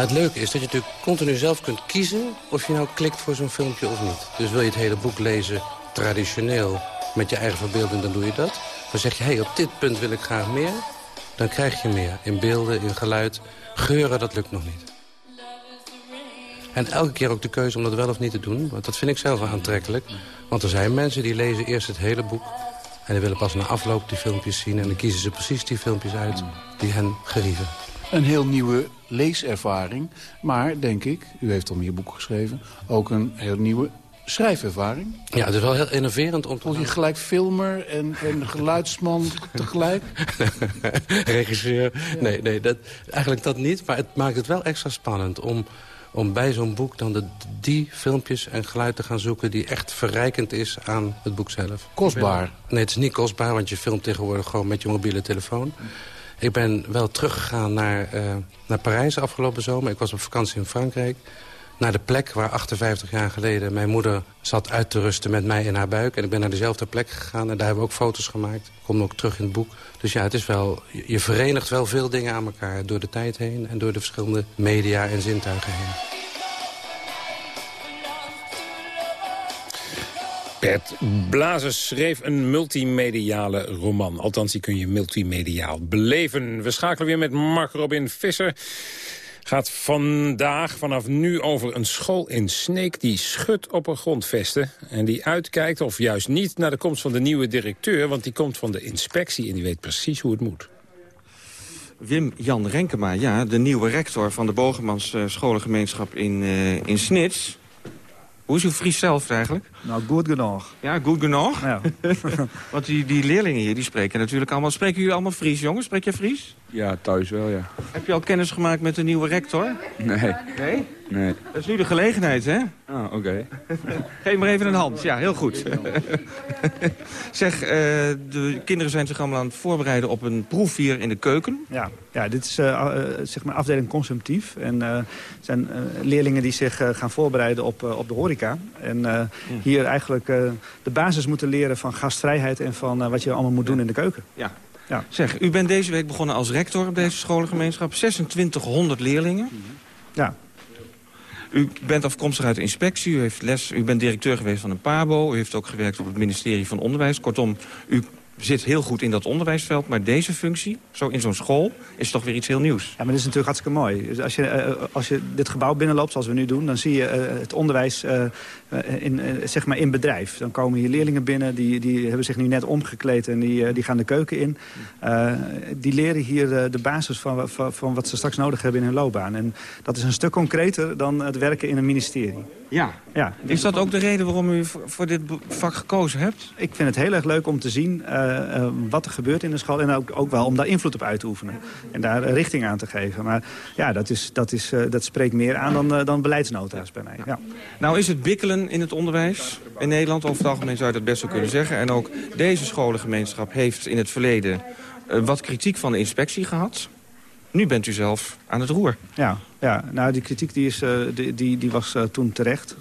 [SPEAKER 11] Het leuke is dat je natuurlijk continu zelf kunt kiezen... of je nou klikt voor zo'n filmpje of niet. Dus wil je het hele boek lezen traditioneel met je eigen verbeelding, dan doe je dat. Dan zeg je, hé, hey, op dit punt wil ik graag meer. Dan krijg je meer. In beelden, in geluid. Geuren, dat lukt nog niet. En elke keer ook de keuze om dat wel of niet te doen. Want dat vind ik zelf wel aantrekkelijk. Want er zijn mensen die lezen eerst het hele boek... en die willen pas na afloop die filmpjes zien... en dan kiezen ze precies die filmpjes uit die hen gerieven.
[SPEAKER 12] Een heel nieuwe leeservaring. Maar, denk ik, u heeft al meer boeken geschreven... ook een heel nieuwe schrijfervaring.
[SPEAKER 11] Ja, het is wel heel innoverend om te...
[SPEAKER 12] Word je gelijk filmer en, en geluidsman tegelijk?
[SPEAKER 11] Regisseur. Nee, nee dat, eigenlijk dat niet. Maar het maakt het wel extra spannend om, om bij zo'n boek... dan de, die filmpjes en geluid te gaan zoeken... die echt verrijkend is aan het boek zelf.
[SPEAKER 12] Kostbaar?
[SPEAKER 11] Nee, het is niet kostbaar, want je filmt tegenwoordig gewoon met je mobiele telefoon. Ik ben wel teruggegaan naar, uh, naar Parijs afgelopen zomer. Ik was op vakantie in Frankrijk naar de plek waar 58 jaar geleden mijn moeder zat uit te rusten met mij in haar buik. En ik ben naar dezelfde plek gegaan en daar hebben we ook foto's gemaakt. Komt ook terug in het boek. Dus ja, het is wel, je verenigt wel veel dingen aan elkaar door de tijd heen... en door de verschillende media en zintuigen heen.
[SPEAKER 6] Bert Blazes schreef een multimediale roman. Althans, die kun je multimediaal beleven. We schakelen weer met Mark Robin Visser gaat vandaag vanaf nu over een school in Sneek... die schudt op een grondvesten en die uitkijkt, of juist niet... naar de komst van de nieuwe directeur, want die komt van de inspectie... en die weet precies hoe het moet.
[SPEAKER 13] Wim-Jan Renkema, ja, de nieuwe rector van de Bogemans uh, scholengemeenschap in, uh, in Snits. Hoe is uw Fries zelf eigenlijk?
[SPEAKER 14] Nou, goed genoeg.
[SPEAKER 13] Ja, goed genoeg?
[SPEAKER 14] Ja.
[SPEAKER 13] Want die, die leerlingen hier, die spreken natuurlijk allemaal... Spreken jullie allemaal Fries, jongens? Spreek jij Fries?
[SPEAKER 14] Ja, thuis wel, ja.
[SPEAKER 13] Heb je al kennis gemaakt met de nieuwe rector?
[SPEAKER 14] Nee.
[SPEAKER 13] Nee?
[SPEAKER 14] Nee.
[SPEAKER 13] Dat is nu de gelegenheid, hè?
[SPEAKER 14] Ah, oké. Okay.
[SPEAKER 13] Geef maar even een hand. Ja, heel goed. zeg, uh, de kinderen zijn zich allemaal aan het voorbereiden op een proef hier in de keuken.
[SPEAKER 14] Ja, ja dit is uh, zeg maar afdeling consumptief. En uh, zijn leerlingen die zich gaan voorbereiden op, op de horeca. En hier eigenlijk de basis moeten leren van gastvrijheid... en van wat je allemaal moet doen in de keuken.
[SPEAKER 13] Ja, ja. Zeg, u bent deze week begonnen als rector op deze scholengemeenschap. 2600 leerlingen.
[SPEAKER 14] Ja.
[SPEAKER 13] U bent afkomstig uit de inspectie, u, heeft les, u bent directeur geweest van een PABO... u heeft ook gewerkt op het ministerie van Onderwijs. Kortom, u zit heel goed in dat onderwijsveld. Maar deze functie, zo in zo'n school, is toch weer iets heel nieuws.
[SPEAKER 14] Ja, maar dat is natuurlijk hartstikke mooi. Dus als, je, uh, als je dit gebouw binnenloopt, zoals we nu doen... dan zie je uh, het onderwijs in, zeg maar in bedrijf. Dan komen hier leerlingen binnen, die, die hebben zich nu net omgekleed... en die, die gaan de keuken in. die leren hier de basis van, van, van, wat ze straks nodig hebben in hun loopbaan. En dat is een stuk concreter dan het werken in een ministerie.
[SPEAKER 13] Ja. ja is dat ook de reden waarom u voor dit vak gekozen hebt?
[SPEAKER 14] Ik vind het heel erg leuk om te zien uh, wat er gebeurt in de school. En ook, ook wel om daar invloed op uit te oefenen. En daar richting aan te geven. Maar ja, dat, is, dat, is, uh, dat spreekt meer aan dan, dan beleidsnota's bij mij. Ja.
[SPEAKER 13] Nou is het bikkelen in het onderwijs in Nederland. Over het algemeen zou je dat best wel kunnen zeggen. En ook deze scholengemeenschap heeft in het verleden wat kritiek van de inspectie gehad. Nu bent u zelf aan het roer.
[SPEAKER 14] Ja, ja, nou die kritiek die, is, uh, die, die, die was uh, toen terecht.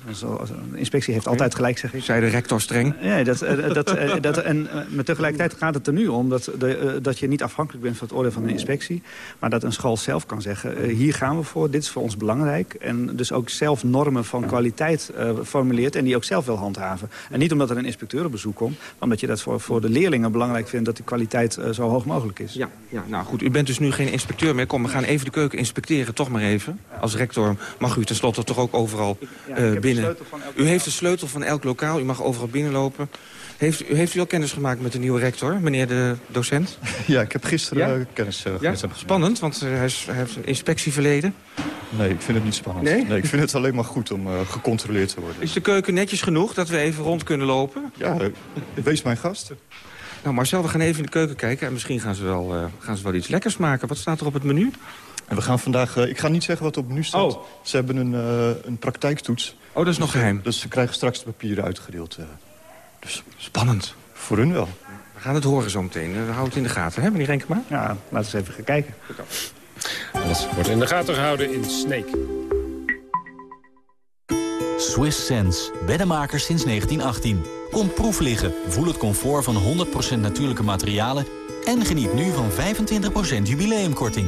[SPEAKER 14] de inspectie heeft altijd gelijk, zeg ik.
[SPEAKER 13] Zei de rector streng?
[SPEAKER 14] Ja, dat, uh, dat, dat, en maar tegelijkertijd gaat het er nu om dat, de, dat je niet afhankelijk bent van het oordeel van de inspectie. Maar dat een school zelf kan zeggen, hier gaan we voor, dit is voor ons belangrijk. En dus ook zelf normen van kwaliteit formuleert en die ook zelf wil handhaven. En niet omdat er een inspecteur op bezoek komt, maar omdat je dat voor, voor de leerlingen belangrijk vindt dat die kwaliteit zo hoog mogelijk is.
[SPEAKER 13] Ja, ja, nou goed, u bent dus nu geen inspecteur meer. Kom, we gaan even de keuken inspecteren, toch maar even. Als rector mag u tenslotte toch ook overal uh, binnen. U heeft de sleutel van elk lokaal, u mag overal binnenlopen. Heeft, heeft u al kennis gemaakt met de nieuwe rector, meneer de docent?
[SPEAKER 15] Ja, ik heb gisteren ja? kennis uh,
[SPEAKER 13] ja? Spannend, want uh, hij, is, hij, heeft een inspectie verleden.
[SPEAKER 15] Nee, ik vind het niet spannend.
[SPEAKER 13] Nee?
[SPEAKER 15] nee ik vind het alleen maar goed om uh, gecontroleerd te worden.
[SPEAKER 13] Is de keuken netjes genoeg dat we even rond kunnen lopen?
[SPEAKER 15] Ja, wees mijn gast.
[SPEAKER 13] Nou Marcel, we gaan even in de keuken kijken en misschien gaan ze wel, gaan ze wel iets lekkers maken. Wat staat er op het menu?
[SPEAKER 15] En we gaan vandaag... Uh, ik ga niet zeggen wat op menu staat.
[SPEAKER 13] Oh.
[SPEAKER 15] Ze hebben een, uh, een praktijktoets.
[SPEAKER 13] Oh, dat is nog geheim.
[SPEAKER 15] Dus ze krijgen straks de papieren uitgedeeld. Uh.
[SPEAKER 13] Dus spannend.
[SPEAKER 15] Voor hun wel.
[SPEAKER 13] We gaan het horen zo meteen. We houden het in de gaten, hè, meneer Renkema?
[SPEAKER 14] Ja, laten we eens even gaan kijken.
[SPEAKER 6] Dat wordt in de gaten gehouden in Snake.
[SPEAKER 16] Swiss Sense, beddenmakers sinds 1918. Kom proef liggen, voel het comfort van 100% natuurlijke materialen... en geniet nu van 25% jubileumkorting.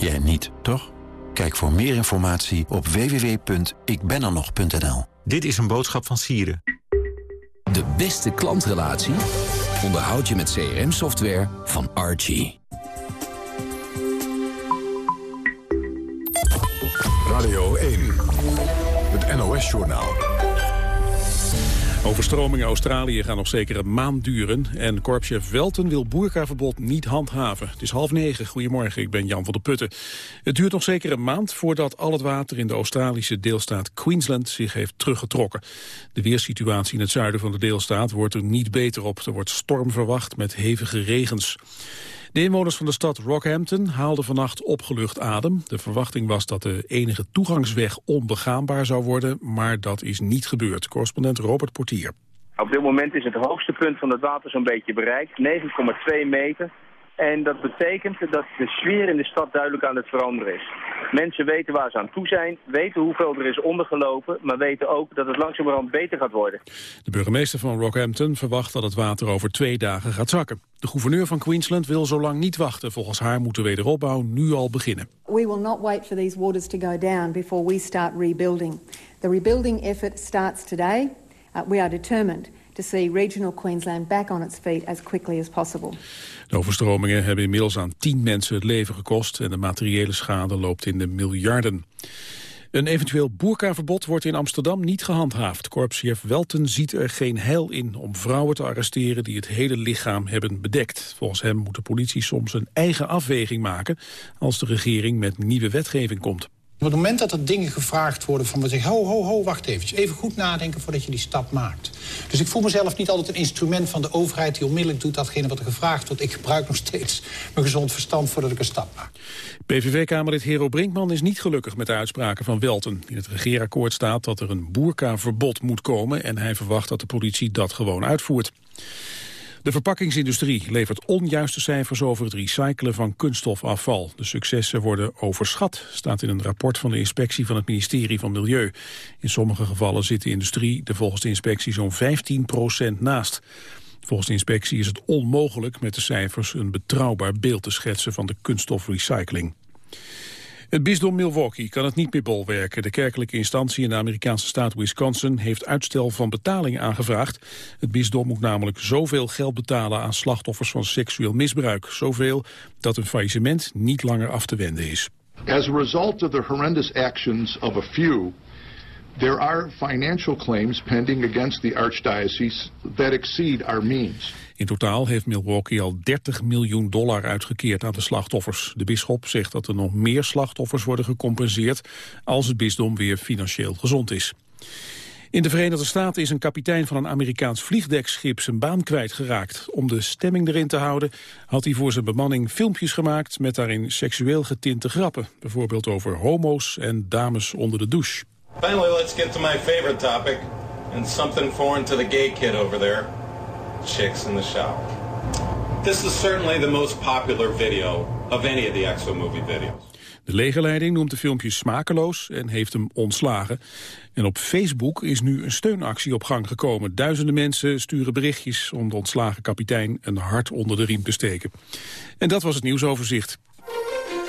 [SPEAKER 17] Jij niet, toch? Kijk voor meer informatie op www.ikbenernog.nl.
[SPEAKER 16] Dit is een boodschap van Sieren.
[SPEAKER 18] De beste klantrelatie onderhoud je met CRM-software van Archie.
[SPEAKER 1] Radio 1, het NOS-journaal.
[SPEAKER 2] Overstromingen Australië gaan nog zeker een maand duren... en korpschef Welten wil boerkaverbod niet handhaven. Het is half negen. Goedemorgen, ik ben Jan van der Putten. Het duurt nog zeker een maand voordat al het water... in de Australische deelstaat Queensland zich heeft teruggetrokken. De weersituatie in het zuiden van de deelstaat wordt er niet beter op. Er wordt storm verwacht met hevige regens. De inwoners van de stad Rockhampton haalden vannacht opgelucht adem. De verwachting was dat de enige toegangsweg onbegaanbaar zou worden, maar dat is niet gebeurd. Correspondent Robert Portier.
[SPEAKER 19] Op dit moment is het hoogste punt van het water zo'n beetje bereikt, 9,2 meter. En dat betekent dat de sfeer in de stad duidelijk aan het veranderen is. Mensen weten waar ze aan toe zijn, weten hoeveel er is ondergelopen... maar weten ook dat het langzamerhand beter gaat worden.
[SPEAKER 2] De burgemeester van Rockhampton verwacht dat het water over twee dagen gaat zakken. De gouverneur van Queensland wil zo lang niet wachten. Volgens haar moet de wederopbouw nu al beginnen.
[SPEAKER 20] We will not wait for these waters to go down before we start rebuilding. The rebuilding effort starts today. Uh, we are determined to see regional Queensland back on its feet as quickly as possible.
[SPEAKER 2] De overstromingen hebben inmiddels aan tien mensen het leven gekost... en de materiële schade loopt in de miljarden. Een eventueel boerkaverbod wordt in Amsterdam niet gehandhaafd. Korpschef Welten ziet er geen heil in om vrouwen te arresteren... die het hele lichaam hebben bedekt. Volgens hem moet de politie soms een eigen afweging maken... als de regering met nieuwe wetgeving komt.
[SPEAKER 9] Op het moment dat er dingen gevraagd worden van we zeggen... ho, ho, ho, wacht eventjes. Even goed nadenken voordat je die stap maakt. Dus ik voel mezelf niet altijd een instrument van de overheid... die onmiddellijk doet datgene wat er gevraagd wordt. Ik gebruik nog steeds mijn gezond verstand voordat ik een stap maak.
[SPEAKER 2] PVV-kamerlid Hero Brinkman is niet gelukkig met de uitspraken van Welten. In het regeerakkoord staat dat er een boerkaverbod moet komen... en hij verwacht dat de politie dat gewoon uitvoert. De verpakkingsindustrie levert onjuiste cijfers over het recyclen van kunststofafval. De successen worden overschat, staat in een rapport van de inspectie van het ministerie van Milieu. In sommige gevallen zit de industrie er volgens de inspectie zo'n 15% naast. Volgens de inspectie is het onmogelijk met de cijfers een betrouwbaar beeld te schetsen van de kunststofrecycling. Het bisdom Milwaukee kan het niet meer bolwerken. De kerkelijke instantie in de Amerikaanse staat Wisconsin heeft uitstel van betaling aangevraagd. Het bisdom moet namelijk zoveel geld betalen aan slachtoffers van seksueel misbruik. Zoveel dat een faillissement niet langer af te wenden is.
[SPEAKER 21] As a result of the horrendous actions of a few, there are financial claims pending against the archdiocese that exceed our means.
[SPEAKER 2] In totaal heeft Milwaukee al 30 miljoen dollar uitgekeerd aan de slachtoffers. De bisschop zegt dat er nog meer slachtoffers worden gecompenseerd als het bisdom weer financieel gezond is. In de Verenigde Staten is een kapitein van een Amerikaans vliegdekschip zijn baan kwijtgeraakt. Om de stemming erin te houden had hij voor zijn bemanning filmpjes gemaakt met daarin seksueel getinte grappen. Bijvoorbeeld over homo's en dames onder de douche.
[SPEAKER 22] Finally, let's get to my favorite topic and something foreign to the gay kid over there. Chicks in the shower. This is certainly the most popular video of any of the EXO movie videos.
[SPEAKER 2] De legerleiding noemt de filmpjes smakeloos en heeft hem ontslagen. En op Facebook is nu een steunactie op gang gekomen. Duizenden mensen sturen berichtjes om de ontslagen kapitein een hart onder de riem te steken. En dat was het nieuwsoverzicht.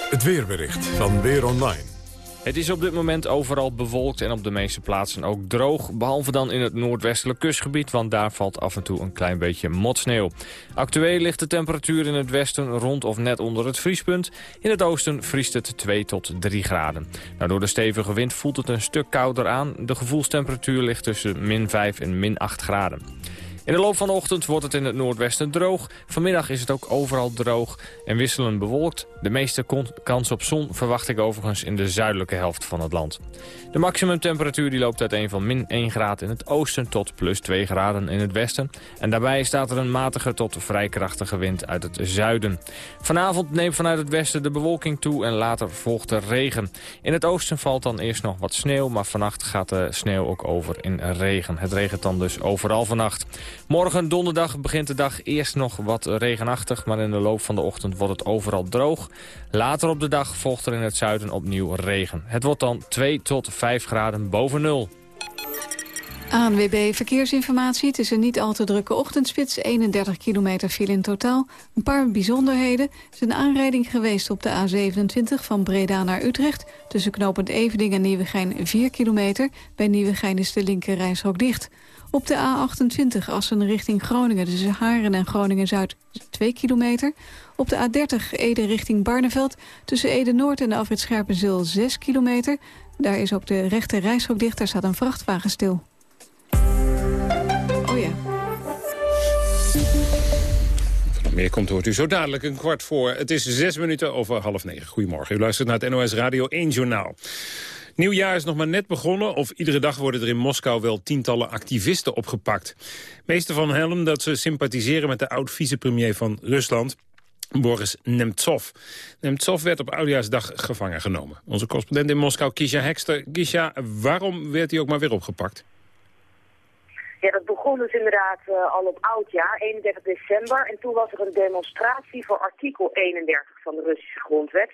[SPEAKER 1] Het weerbericht van Weer Online.
[SPEAKER 23] Het is op dit moment overal bewolkt en op de meeste plaatsen ook droog. Behalve dan in het noordwestelijk kustgebied, want daar valt af en toe een klein beetje motsneeuw. Actueel ligt de temperatuur in het westen rond of net onder het vriespunt. In het oosten vriest het 2 tot 3 graden. Nou, door de stevige wind voelt het een stuk kouder aan. De gevoelstemperatuur ligt tussen min 5 en min 8 graden. In de loop van de ochtend wordt het in het noordwesten droog. Vanmiddag is het ook overal droog en wisselend bewolkt. De meeste kans op zon verwacht ik overigens in de zuidelijke helft van het land. De maximumtemperatuur die loopt uiteen van min 1 graad in het oosten tot plus 2 graden in het westen. En daarbij staat er een matige tot vrij krachtige wind uit het zuiden. Vanavond neemt vanuit het westen de bewolking toe en later volgt er regen. In het oosten valt dan eerst nog wat sneeuw, maar vannacht gaat de sneeuw ook over in regen. Het regent dan dus overal vannacht. Morgen donderdag begint de dag eerst nog wat regenachtig, maar in de loop van de ochtend wordt het overal droog. Later op de dag volgt er in het zuiden opnieuw regen. Het wordt dan 2 tot 5 graden boven nul.
[SPEAKER 3] ANWB Verkeersinformatie. Het is een niet al te drukke ochtendspits. 31 kilometer file in totaal. Een paar bijzonderheden. Er is een aanrijding geweest op de A27 van Breda naar Utrecht. Tussen knooppunt Evening en Nieuwegein 4 kilometer. Bij Nieuwegein is de linker dicht. Op de A28 Assen richting Groningen tussen Haren en Groningen-Zuid 2 kilometer. Op de A30 Ede richting Barneveld tussen Ede-Noord en de afrit Scherpenzeel 6 kilometer. Daar is ook de rechte reishok dicht, daar staat een vrachtwagen stil. Oh ja.
[SPEAKER 6] Meer komt hoort u zo dadelijk een kwart voor. Het is zes minuten over half negen. Goedemorgen. U luistert naar het NOS Radio 1 Journaal. Nieuwjaar is nog maar net begonnen of iedere dag worden er in Moskou wel tientallen activisten opgepakt. Meeste van hen dat ze sympathiseren met de oud-vicepremier van Rusland, Boris Nemtsov. Nemtsov werd op Oudjaarsdag gevangen genomen. Onze correspondent in Moskou, Kisha Hekster. Kisha, waarom werd hij ook maar weer opgepakt?
[SPEAKER 24] Ja, dat begon dus inderdaad uh, al op oudjaar, 31 december. En toen was er een demonstratie voor artikel 31 van de Russische grondwet.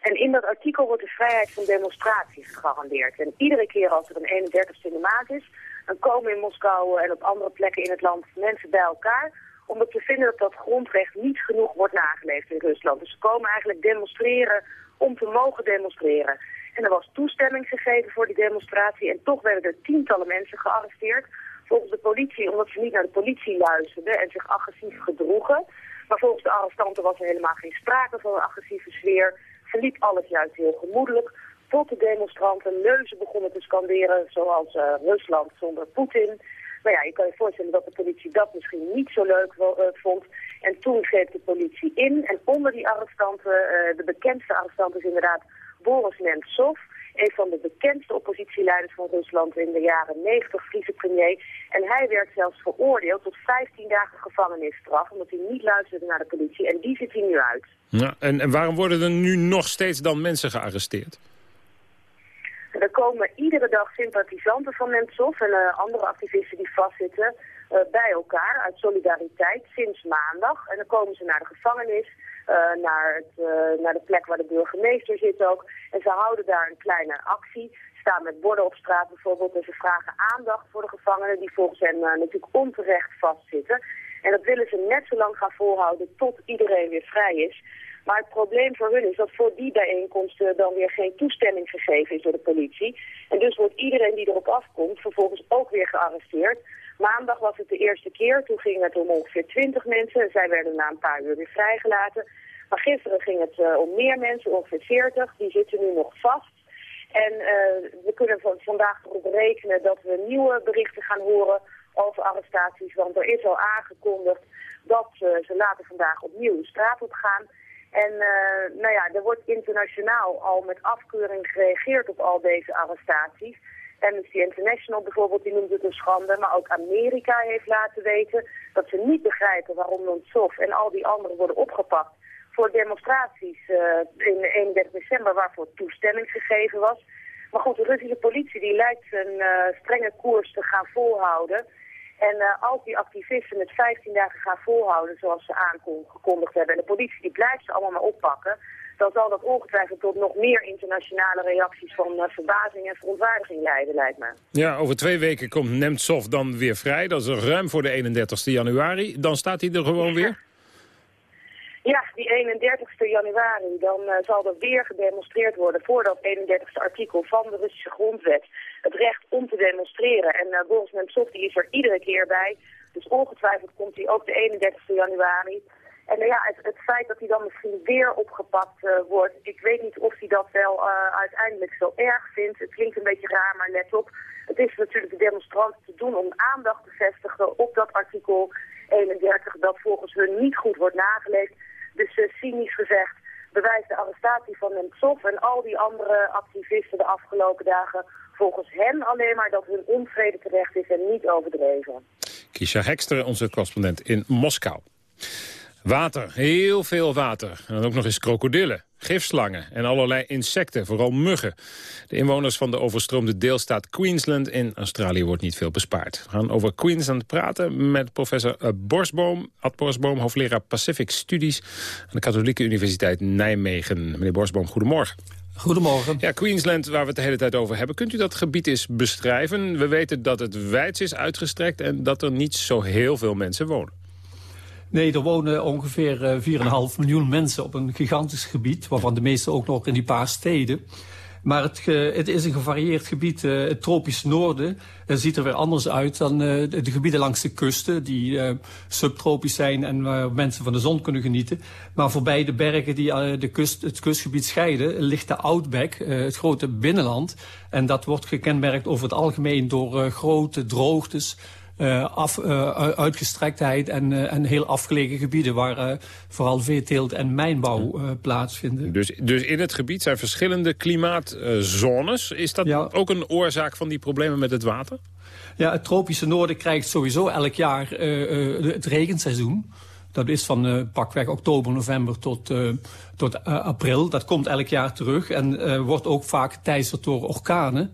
[SPEAKER 24] En in dat artikel wordt de vrijheid van demonstratie gegarandeerd. En iedere keer als er een 31ste in maand is, dan komen in Moskou en op andere plekken in het land mensen bij elkaar omdat ze vinden dat dat grondrecht niet genoeg wordt nageleefd in Rusland. Dus ze komen eigenlijk demonstreren om te mogen demonstreren. En er was toestemming gegeven voor die demonstratie en toch werden er tientallen mensen gearresteerd volgens de politie omdat ze niet naar de politie luisterden en zich agressief gedroegen. Maar volgens de arrestanten was er helemaal geen sprake van een agressieve sfeer. Verliep alles juist heel gemoedelijk. Tot de demonstranten leuzen begonnen te scanderen zoals uh, Rusland zonder Poetin. Maar ja, je kan je voorstellen dat de politie dat misschien niet zo leuk uh, vond. En toen greep de politie in. En onder die arrestanten, uh, de bekendste arrestant is inderdaad Boris Nemtsov een van de bekendste oppositieleiders van Rusland in de jaren 90, vicepremier. En hij werd zelfs veroordeeld tot 15 dagen gevangenisstraf, omdat hij niet luisterde naar de politie. En die zit hij nu uit.
[SPEAKER 6] Ja, en, en waarom worden er nu nog steeds dan mensen gearresteerd?
[SPEAKER 24] Er komen iedere dag sympathisanten van Nemtsov en uh, andere activisten die vastzitten uh, bij elkaar uit solidariteit sinds maandag. En dan komen ze naar de gevangenis. Uh, naar, het, uh, naar de plek waar de burgemeester zit ook. En ze houden daar een kleine actie. Staan met borden op straat bijvoorbeeld. En ze vragen aandacht voor de gevangenen die volgens hen uh, natuurlijk onterecht vastzitten. En dat willen ze net zo lang gaan volhouden tot iedereen weer vrij is. Maar het probleem voor hun is dat voor die bijeenkomsten dan weer geen toestemming gegeven is door de politie. En dus wordt iedereen die erop afkomt vervolgens ook weer gearresteerd. Maandag was het de eerste keer. Toen ging het om ongeveer 20 mensen. Zij werden na een paar uur weer vrijgelaten. Maar gisteren ging het uh, om meer mensen, ongeveer 40. Die zitten nu nog vast. En uh, we kunnen van vandaag erop rekenen dat we nieuwe berichten gaan horen over arrestaties. Want er is al aangekondigd dat uh, ze later vandaag opnieuw de straat op gaan. En nou ja, er wordt internationaal al met afkeuring gereageerd op al deze arrestaties. Amnesty International bijvoorbeeld, die noemt het een schande. Maar ook Amerika heeft laten weten dat ze niet begrijpen waarom Nonsov en al die anderen worden opgepakt voor demonstraties uh, in 31 december waarvoor toestemming gegeven was. Maar goed, de Russische politie die lijkt een uh, strenge koers te gaan volhouden. En uh, als die activisten het 15 dagen gaan volhouden zoals ze aangekondigd hebben... en de politie die blijft ze allemaal maar oppakken dan zal dat ongetwijfeld tot nog meer internationale reacties van uh, verbazing en verontwaardiging leiden, lijkt me.
[SPEAKER 6] Ja, over twee weken komt Nemtsov dan weer vrij. Dat is ruim voor de 31 januari. Dan staat hij er gewoon weer?
[SPEAKER 24] Ja, die 31 januari, dan uh, zal er weer gedemonstreerd worden voor dat 31 artikel van de Russische grondwet. Het recht om te demonstreren. En uh, Boris Nemtsov die is er iedere keer bij. Dus ongetwijfeld komt hij ook de 31 januari. En ja, het, feit dat hij dan misschien weer opgepakt uh, wordt, ik weet niet of hij dat wel uh, uiteindelijk zo erg vindt. Het klinkt een beetje raar, maar let op. Het is natuurlijk de demonstranten te doen om aandacht te vestigen op dat artikel 31 dat volgens hun niet goed wordt nageleefd. Dus uh, cynisch gezegd bewijst de arrestatie van Nemtsov en al die andere activisten de afgelopen dagen volgens hen alleen maar dat hun onvrede terecht is en niet overdreven.
[SPEAKER 6] Kisha Hekster, onze correspondent in Moskou. Water, heel veel water. En dan ook nog eens krokodillen, gifslangen en allerlei insecten, vooral muggen. De inwoners van de overstroomde deelstaat Queensland in Australië wordt niet veel bespaard. We gaan over Queensland praten met professor eh, Borsboom, Ad Borsboom, hoogleraar Pacific Studies aan de Katholieke Universiteit Nijmegen. Meneer Borsboom, goedemorgen.
[SPEAKER 25] Goedemorgen.
[SPEAKER 6] Ja, Queensland, waar we het de hele tijd over hebben. Kunt u dat gebied eens beschrijven? We weten dat het wijd is uitgestrekt en dat er niet zo heel veel mensen wonen.
[SPEAKER 25] Nee, er wonen ongeveer 4,5 eh, miljoen mensen op een gigantisch gebied... waarvan de meeste ook nog in die paar steden. Maar het, het is een gevarieerd gebied. Uh, het tropische noorden ziet er weer anders uit dan de, de, gebieden langs de kusten... die subtropisch zijn en waar mensen van de zon kunnen genieten. Maar voorbij de bergen die de kust, het kustgebied scheiden... ligt de Outback, het grote binnenland. En dat wordt gekenmerkt over het algemeen door grote droogtes... Uh, af, uh, uitgestrektheid en, uh, en heel afgelegen gebieden... waar vooral veeteelt en mijnbouw plaatsvinden.
[SPEAKER 6] Dus, dus in het gebied zijn verschillende klimaatzones. Is dat ja. ook een oorzaak van die problemen met het water?
[SPEAKER 25] Ja, het tropische noorden krijgt sowieso elk jaar het regenseizoen. Dat is van pakweg oktober, november tot, tot april. Dat komt elk jaar terug en wordt ook vaak teisterd door orkanen.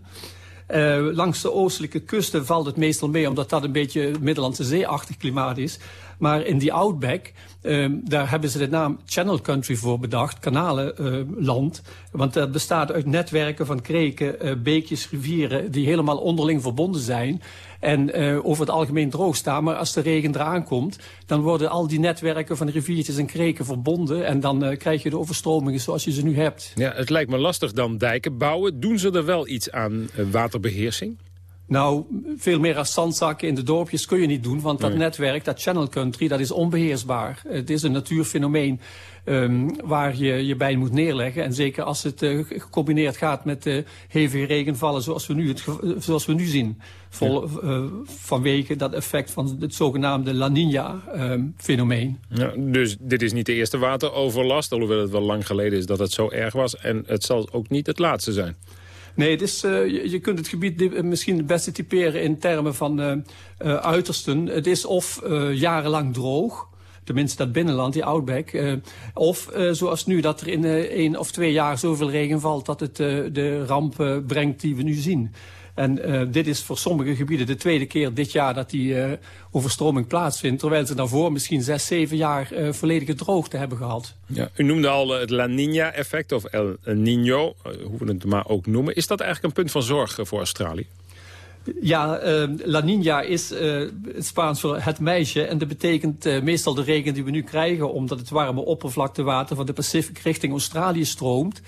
[SPEAKER 25] Uh, langs de oostelijke kusten valt het meestal mee... omdat dat een beetje Middellandse Zee-achtig klimaat is. Maar in die Outback, uh, daar hebben ze de naam Channel Country voor bedacht. Kanalenland. Uh, want dat bestaat uit netwerken van kreken, beekjes, rivieren... die helemaal onderling verbonden zijn en uh, over het algemeen droog staan. Maar als de regen eraan komt, dan worden al die netwerken van riviertjes en kreken verbonden. En dan krijg je de overstromingen zoals je ze nu hebt.
[SPEAKER 6] Ja, het lijkt me lastig dan dijken bouwen. Doen ze er wel iets aan waterbeheersing?
[SPEAKER 25] Nou, veel meer als zandzakken in de dorpjes kun je niet doen. Want dat nee. netwerk, dat channel country, dat is onbeheersbaar. Het is een natuurfenomeen um, waar je je bij moet neerleggen. En zeker als het uh, gecombineerd gaat met uh, hevige regenvallen zoals we nu, het, zoals we nu zien. Vol, uh, vanwege dat effect van het zogenaamde La Nina-fenomeen.
[SPEAKER 6] Um, ja, dus dit is niet de eerste wateroverlast, alhoewel het wel lang geleden is dat het zo erg was. En het zal ook niet het laatste zijn.
[SPEAKER 25] Nee, het is, uh, je, kunt het gebied misschien het beste typeren in termen van uh, uitersten. Het is of jarenlang droog, tenminste dat binnenland, die Outback. Of zoals nu, dat er in één of twee jaar zoveel regen valt... dat het de ramp brengt die we nu zien. En dit is voor sommige gebieden de tweede keer dit jaar dat die overstroming plaatsvindt. Terwijl ze daarvoor misschien zes, zeven jaar volledige droogte hebben gehad.
[SPEAKER 6] Ja, u noemde al het La Nina-effect of El Niño, hoe we het maar ook noemen. Is dat eigenlijk een punt van zorg voor Australië?
[SPEAKER 25] Ja, uh, La Niña is uh, het Spaans voor het meisje. En dat betekent uh, meestal de regen die we nu krijgen... omdat het warme oppervlaktewater van de Pacific richting Australië stroomt.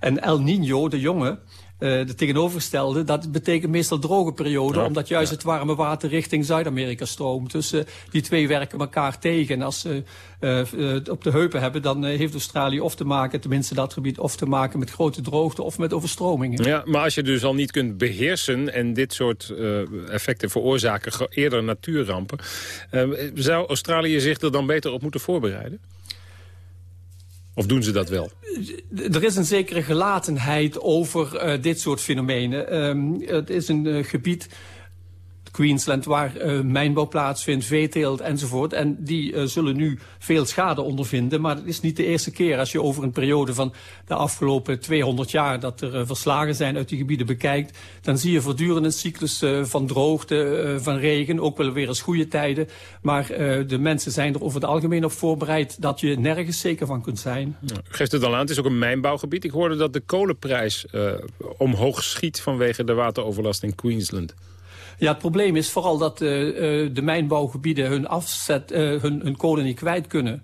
[SPEAKER 25] En El Niño, de jongen, uh, de tegenovergestelde, dat betekent meestal droge periode... Ja, omdat juist ja. het warme water richting Zuid-Amerika stroomt. Dus uh, die twee werken elkaar tegen. En als ze uh, op de heupen hebben, dan heeft Australië of te maken... tenminste dat gebied, of te maken met grote droogte of met overstromingen.
[SPEAKER 6] Ja, maar als je dus al niet kunt beheersen... en dit soort effecten veroorzaken eerder natuurrampen... zou Australië zich er dan beter op moeten voorbereiden? Of doen ze dat wel?
[SPEAKER 25] Er is een zekere gelatenheid over uh, dit soort fenomenen. Um, het is een uh, gebied Queensland, waar uh, mijnbouw plaatsvindt, veeteelt enzovoort. En die uh, zullen nu veel schade ondervinden. Maar het is niet de eerste keer als je over een periode van de afgelopen 200 jaar... dat er uh, verslagen zijn uit die gebieden bekijkt... dan zie je voortdurend een cyclus van droogte, van regen, ook wel weer eens goede tijden. Maar de mensen zijn er over het algemeen op voorbereid... dat je nergens zeker van kunt zijn.
[SPEAKER 6] Ja, geeft het al aan, het is ook een mijnbouwgebied. Ik hoorde dat de kolenprijs omhoog schiet vanwege de wateroverlast in Queensland.
[SPEAKER 25] Ja, het probleem is vooral dat uh, de mijnbouwgebieden hun, afzet, uh, hun, kolen niet kwijt kunnen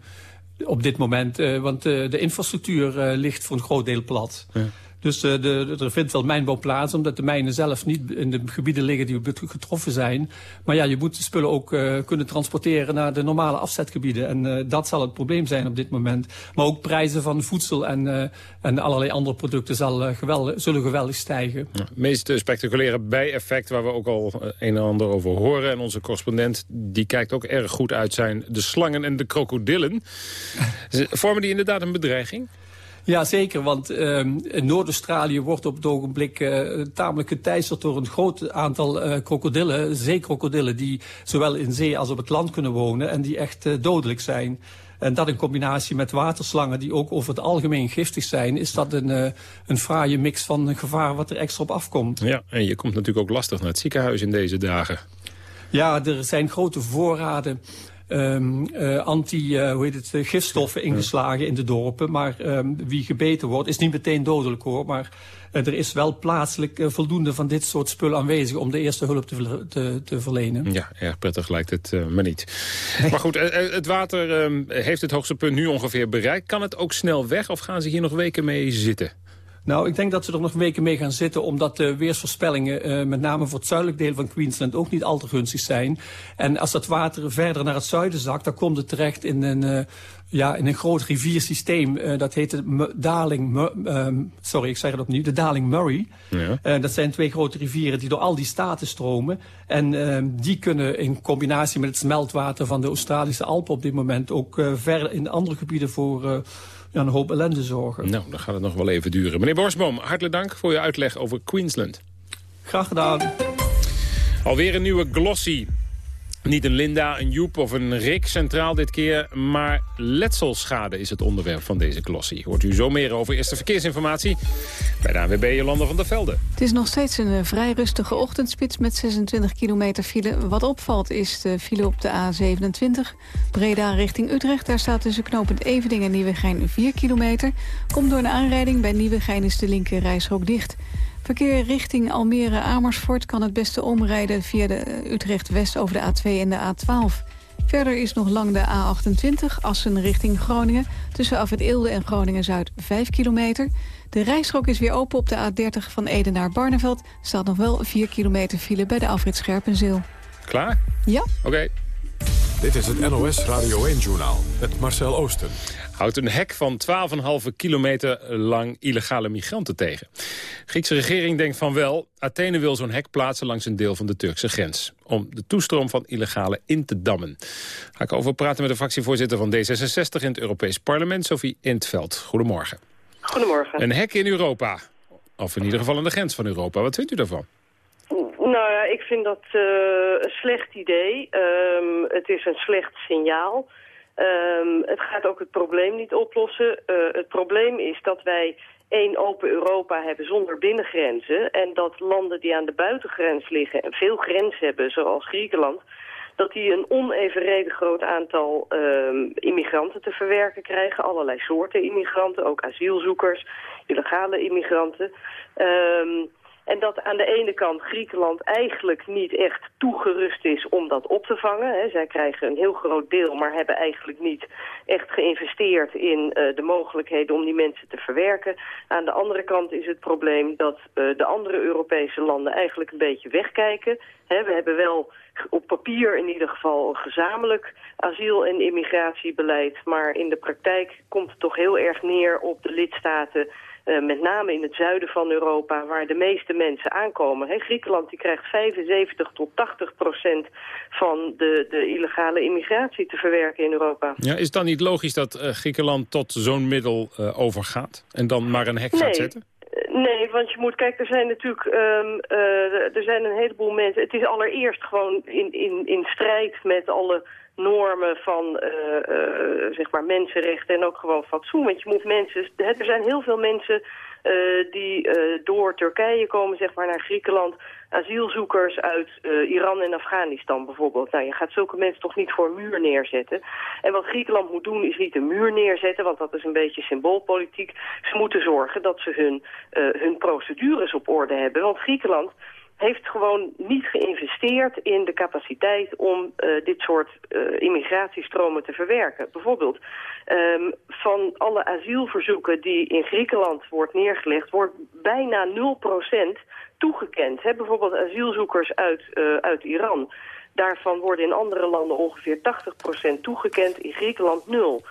[SPEAKER 25] op dit moment. Want de infrastructuur ligt voor een groot deel plat. Ja. Dus uh, de, er vindt wel mijnbouw plaats, omdat de mijnen zelf niet in de gebieden liggen die getroffen zijn. Maar ja, je moet de spullen ook uh, kunnen transporteren naar de normale afzetgebieden. En uh, dat zal het probleem zijn op dit moment. Maar ook prijzen van voedsel en, en allerlei andere producten zal, zullen geweldig stijgen.
[SPEAKER 6] Het meest spectaculaire bijeffect waar we ook al een en ander over horen. En onze correspondent die kijkt ook erg goed uit zijn de slangen en de krokodillen. Vormen die inderdaad een bedreiging?
[SPEAKER 25] Ja, zeker. Want um, Noord-Australië wordt op het ogenblik uh, tamelijk geteisterd door een groot aantal uh, krokodillen, zeekrokodillen, die zowel in zee als op het land kunnen wonen en die echt uh, dodelijk zijn. En dat in combinatie met waterslangen die ook over het algemeen giftig zijn... is dat een, uh, een fraaie mix van gevaar wat er extra op afkomt.
[SPEAKER 6] Ja, en je komt natuurlijk ook lastig naar het ziekenhuis in deze dagen.
[SPEAKER 25] Ja, er zijn grote voorraden um, uh, anti, uh, hoe heet het, uh, gifstoffen ingeslagen in de dorpen. Maar um, wie gebeten wordt, is niet meteen dodelijk hoor. Maar er is wel plaatselijk voldoende van dit soort spullen aanwezig om de eerste hulp te, te, te verlenen.
[SPEAKER 6] Ja, erg prettig lijkt het maar niet. Maar goed, het water um, heeft het hoogste punt nu ongeveer bereikt. Kan het ook snel weg of gaan ze hier nog weken mee zitten?
[SPEAKER 25] Nou, ik denk dat ze er nog weken mee gaan zitten... omdat de weersvoorspellingen, uh, met name voor het zuidelijk deel van Queensland... ook niet al te gunstig zijn. En als dat water verder naar het zuiden zakt... dan komt het terecht in een, uh, ja, in een groot riviersysteem. Uh, dat heet de Daling... Um, sorry, ik zeg het opnieuw. De Daling Murray. Ja. dat zijn twee grote rivieren die door al die staten stromen. En ehm, die kunnen in combinatie met het smeltwater van de Australische Alpen... op dit moment ook verder in andere gebieden voor een hoop ellende zorgen.
[SPEAKER 6] Nou, dan gaat het nog wel even duren. Meneer Borsboom, hartelijk dank voor je uitleg over Queensland.
[SPEAKER 25] Graag gedaan.
[SPEAKER 6] Alweer een nieuwe glossy. Niet een Linda, een Joep of een Rick centraal dit keer, maar letselschade is het onderwerp van deze glossy. Hoort u zo meer over eerste verkeersinformatie bij de ANWB Jolanda van der Velde.
[SPEAKER 3] Het is nog steeds een uh, vrij rustige ochtendspits met 26 kilometer file. Wat opvalt is de file op de A27. Breda richting Utrecht, daar staat tussen knooppunt Evening en Nieuwegein 4 kilometer. Komt door een aanrijding, bij Nieuwegein is de linker reishok dicht. Verkeer richting Almere-Amersfoort kan het beste omrijden via de Utrecht-West over de A2 en de A12. Verder is nog lang de A28, Assen richting Groningen. Tussen Afrit Eelde en Groningen-Zuid 5 kilometer. De rijstrook is weer open op de A30 van Ede naar Barneveld. staat nog wel 4 kilometer file bij de Afrit Scherpenzeel.
[SPEAKER 6] Klaar?
[SPEAKER 3] Ja.
[SPEAKER 6] Oké.
[SPEAKER 1] Dit is het NOS Radio 1-journaal met Marcel Oosten
[SPEAKER 6] houdt een hek van 12,5 kilometer lang illegale migranten tegen. De Griekse regering denkt van wel, Athene wil zo'n hek plaatsen langs een deel van de Turkse grens. Om de toestroom van illegale in te dammen. Ga ik over praten met de fractievoorzitter van D66 in het Europees Parlement, Sophie Intveld. Goedemorgen.
[SPEAKER 26] Goedemorgen.
[SPEAKER 6] Een hek in Europa. Of in ieder geval aan de grens van Europa. Wat vindt u daarvan?
[SPEAKER 26] Nou ja, ik vind dat uh, een slecht idee. Um, het is een slecht signaal. Um, het gaat ook het probleem niet oplossen. Uh, het probleem is dat wij één open Europa hebben zonder binnengrenzen... en dat landen die aan de buitengrens liggen en veel grens hebben, zoals Griekenland... dat die een onevenredig groot aantal um, immigranten te verwerken krijgen. Allerlei soorten immigranten, ook asielzoekers, illegale immigranten... Um, en dat aan de ene kant Griekenland eigenlijk niet echt toegerust is om dat op te vangen. zij krijgen een heel groot deel, maar hebben eigenlijk niet echt geïnvesteerd in uh, de mogelijkheden om die mensen te verwerken. Aan de andere kant is het probleem dat uh, de andere Europese landen eigenlijk een beetje wegkijken. we hebben wel op papier in ieder geval een gezamenlijk asiel- en immigratiebeleid. Maar in de praktijk komt het toch heel erg neer op de lidstaten met name in het zuiden van Europa, waar de meeste mensen aankomen. He, Griekenland die krijgt 75 tot 80 procent van de, de illegale immigratie te verwerken in Europa.
[SPEAKER 6] Ja, is het dan niet logisch dat uh, Griekenland tot zo'n middel uh, overgaat en dan maar een hek
[SPEAKER 26] nee.
[SPEAKER 6] gaat zetten?
[SPEAKER 26] Nee, want je moet, kijk, er zijn natuurlijk, um, uh, er zijn een heleboel mensen. Het is allereerst gewoon in, in, in strijd met alle normen van uh, uh, zeg maar mensenrechten en ook gewoon fatsoen. Want je moet mensen, er zijn heel veel mensen uh, die door Turkije komen zeg maar, naar Griekenland. Asielzoekers uit Iran en Afghanistan bijvoorbeeld. Nou, je gaat zulke mensen toch niet voor een muur neerzetten. En wat Griekenland moet doen is niet een muur neerzetten, want dat is een beetje symboolpolitiek. Ze moeten zorgen dat ze hun, hun procedures op orde hebben. Want Griekenland heeft gewoon niet geïnvesteerd in de capaciteit om uh, dit soort uh, immigratiestromen te verwerken. Bijvoorbeeld um, van alle asielverzoeken die in Griekenland wordt neergelegd, wordt bijna 0% toegekend. He, bijvoorbeeld asielzoekers uit, uh, uit Iran. Daarvan worden in andere landen ongeveer 80% toegekend, in Griekenland 0.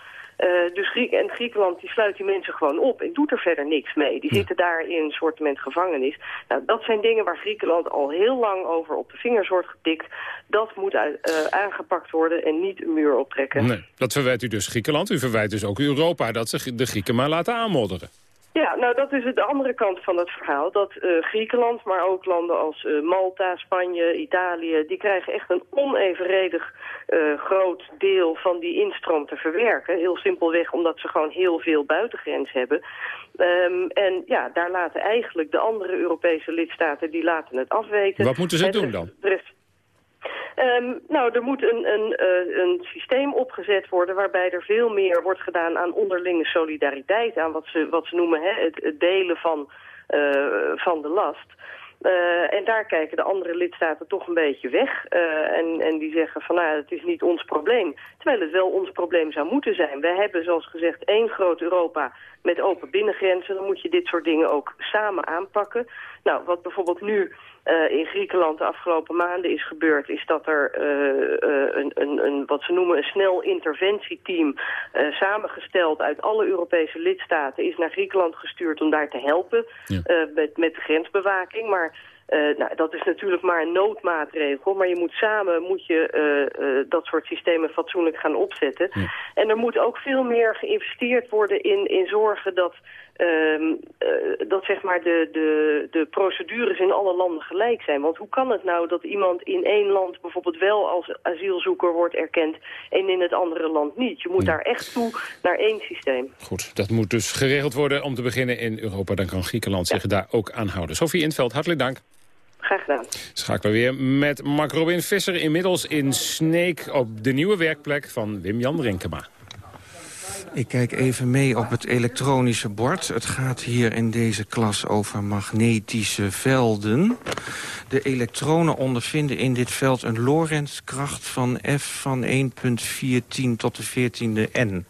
[SPEAKER 26] Uh, dus Griek en Griekenland die sluit die mensen gewoon op en doet er verder niks mee. Die zitten daar in een soort gevangenis. Nou, dat zijn dingen waar Griekenland al heel lang over op de vingers wordt getikt. Dat moet uit, uh, aangepakt worden en niet een muur optrekken.
[SPEAKER 6] Nee, dat verwijt u dus Griekenland. U verwijt dus ook Europa dat ze de Grieken maar laten aanmodderen.
[SPEAKER 26] Ja, nou dat is de andere kant van het verhaal. Dat uh, Griekenland, maar ook landen als uh, Malta, Spanje, Italië... die krijgen echt een onevenredig uh, groot deel van die instroom te verwerken. Heel simpelweg omdat ze gewoon heel veel buitengrens hebben. Um, en ja, daar laten eigenlijk de andere Europese lidstaten... die laten het afweten.
[SPEAKER 6] Wat moeten ze doen dan?
[SPEAKER 26] Um, nou, er moet een, een, uh, een systeem opgezet worden waarbij er veel meer wordt gedaan aan onderlinge solidariteit, aan wat ze, wat ze noemen hè, het, delen van, uh, van de last. Uh, en daar kijken de andere lidstaten toch een beetje weg. En, en die zeggen van nou, het is niet ons probleem. Terwijl het wel ons probleem zou moeten zijn. Wij hebben zoals gezegd één groot Europa met open binnengrenzen. Dan moet je dit soort dingen ook samen aanpakken. Nou, wat bijvoorbeeld nu uh, in Griekenland de afgelopen maanden is gebeurd... is dat er uh, uh, een, een, een, wat ze noemen een snel interventieteam... samengesteld uit alle Europese lidstaten... is naar Griekenland gestuurd om daar te helpen ja. met, met de grensbewaking. Maar uh, nou, dat is natuurlijk maar een noodmaatregel, maar je moet samen moet je, uh, uh, dat soort systemen fatsoenlijk gaan opzetten. Ja. En er moet ook veel meer geïnvesteerd worden in, in zorgen dat, ehm, dat zeg maar de, de, de procedures in alle landen gelijk zijn. Want hoe kan het nou dat iemand in één land bijvoorbeeld wel als asielzoeker wordt erkend en in het andere land niet? Je moet ja. daar echt toe naar één systeem.
[SPEAKER 6] Goed, dat moet dus geregeld worden om te beginnen in Europa. Dan kan Griekenland ja. zich daar ook aan houden. Sofie Intveld, hartelijk dank.
[SPEAKER 26] Graag gedaan.
[SPEAKER 6] Schakelen we weer met Mark Robin Visser. Inmiddels in Sneek op de nieuwe werkplek van Wim-Jan Rinkema.
[SPEAKER 13] Ik kijk even mee op het elektronische bord. Het gaat hier in deze klas over magnetische velden. De elektronen ondervinden in dit veld een Lorentzkracht van F van 1.14 tot de 14e N.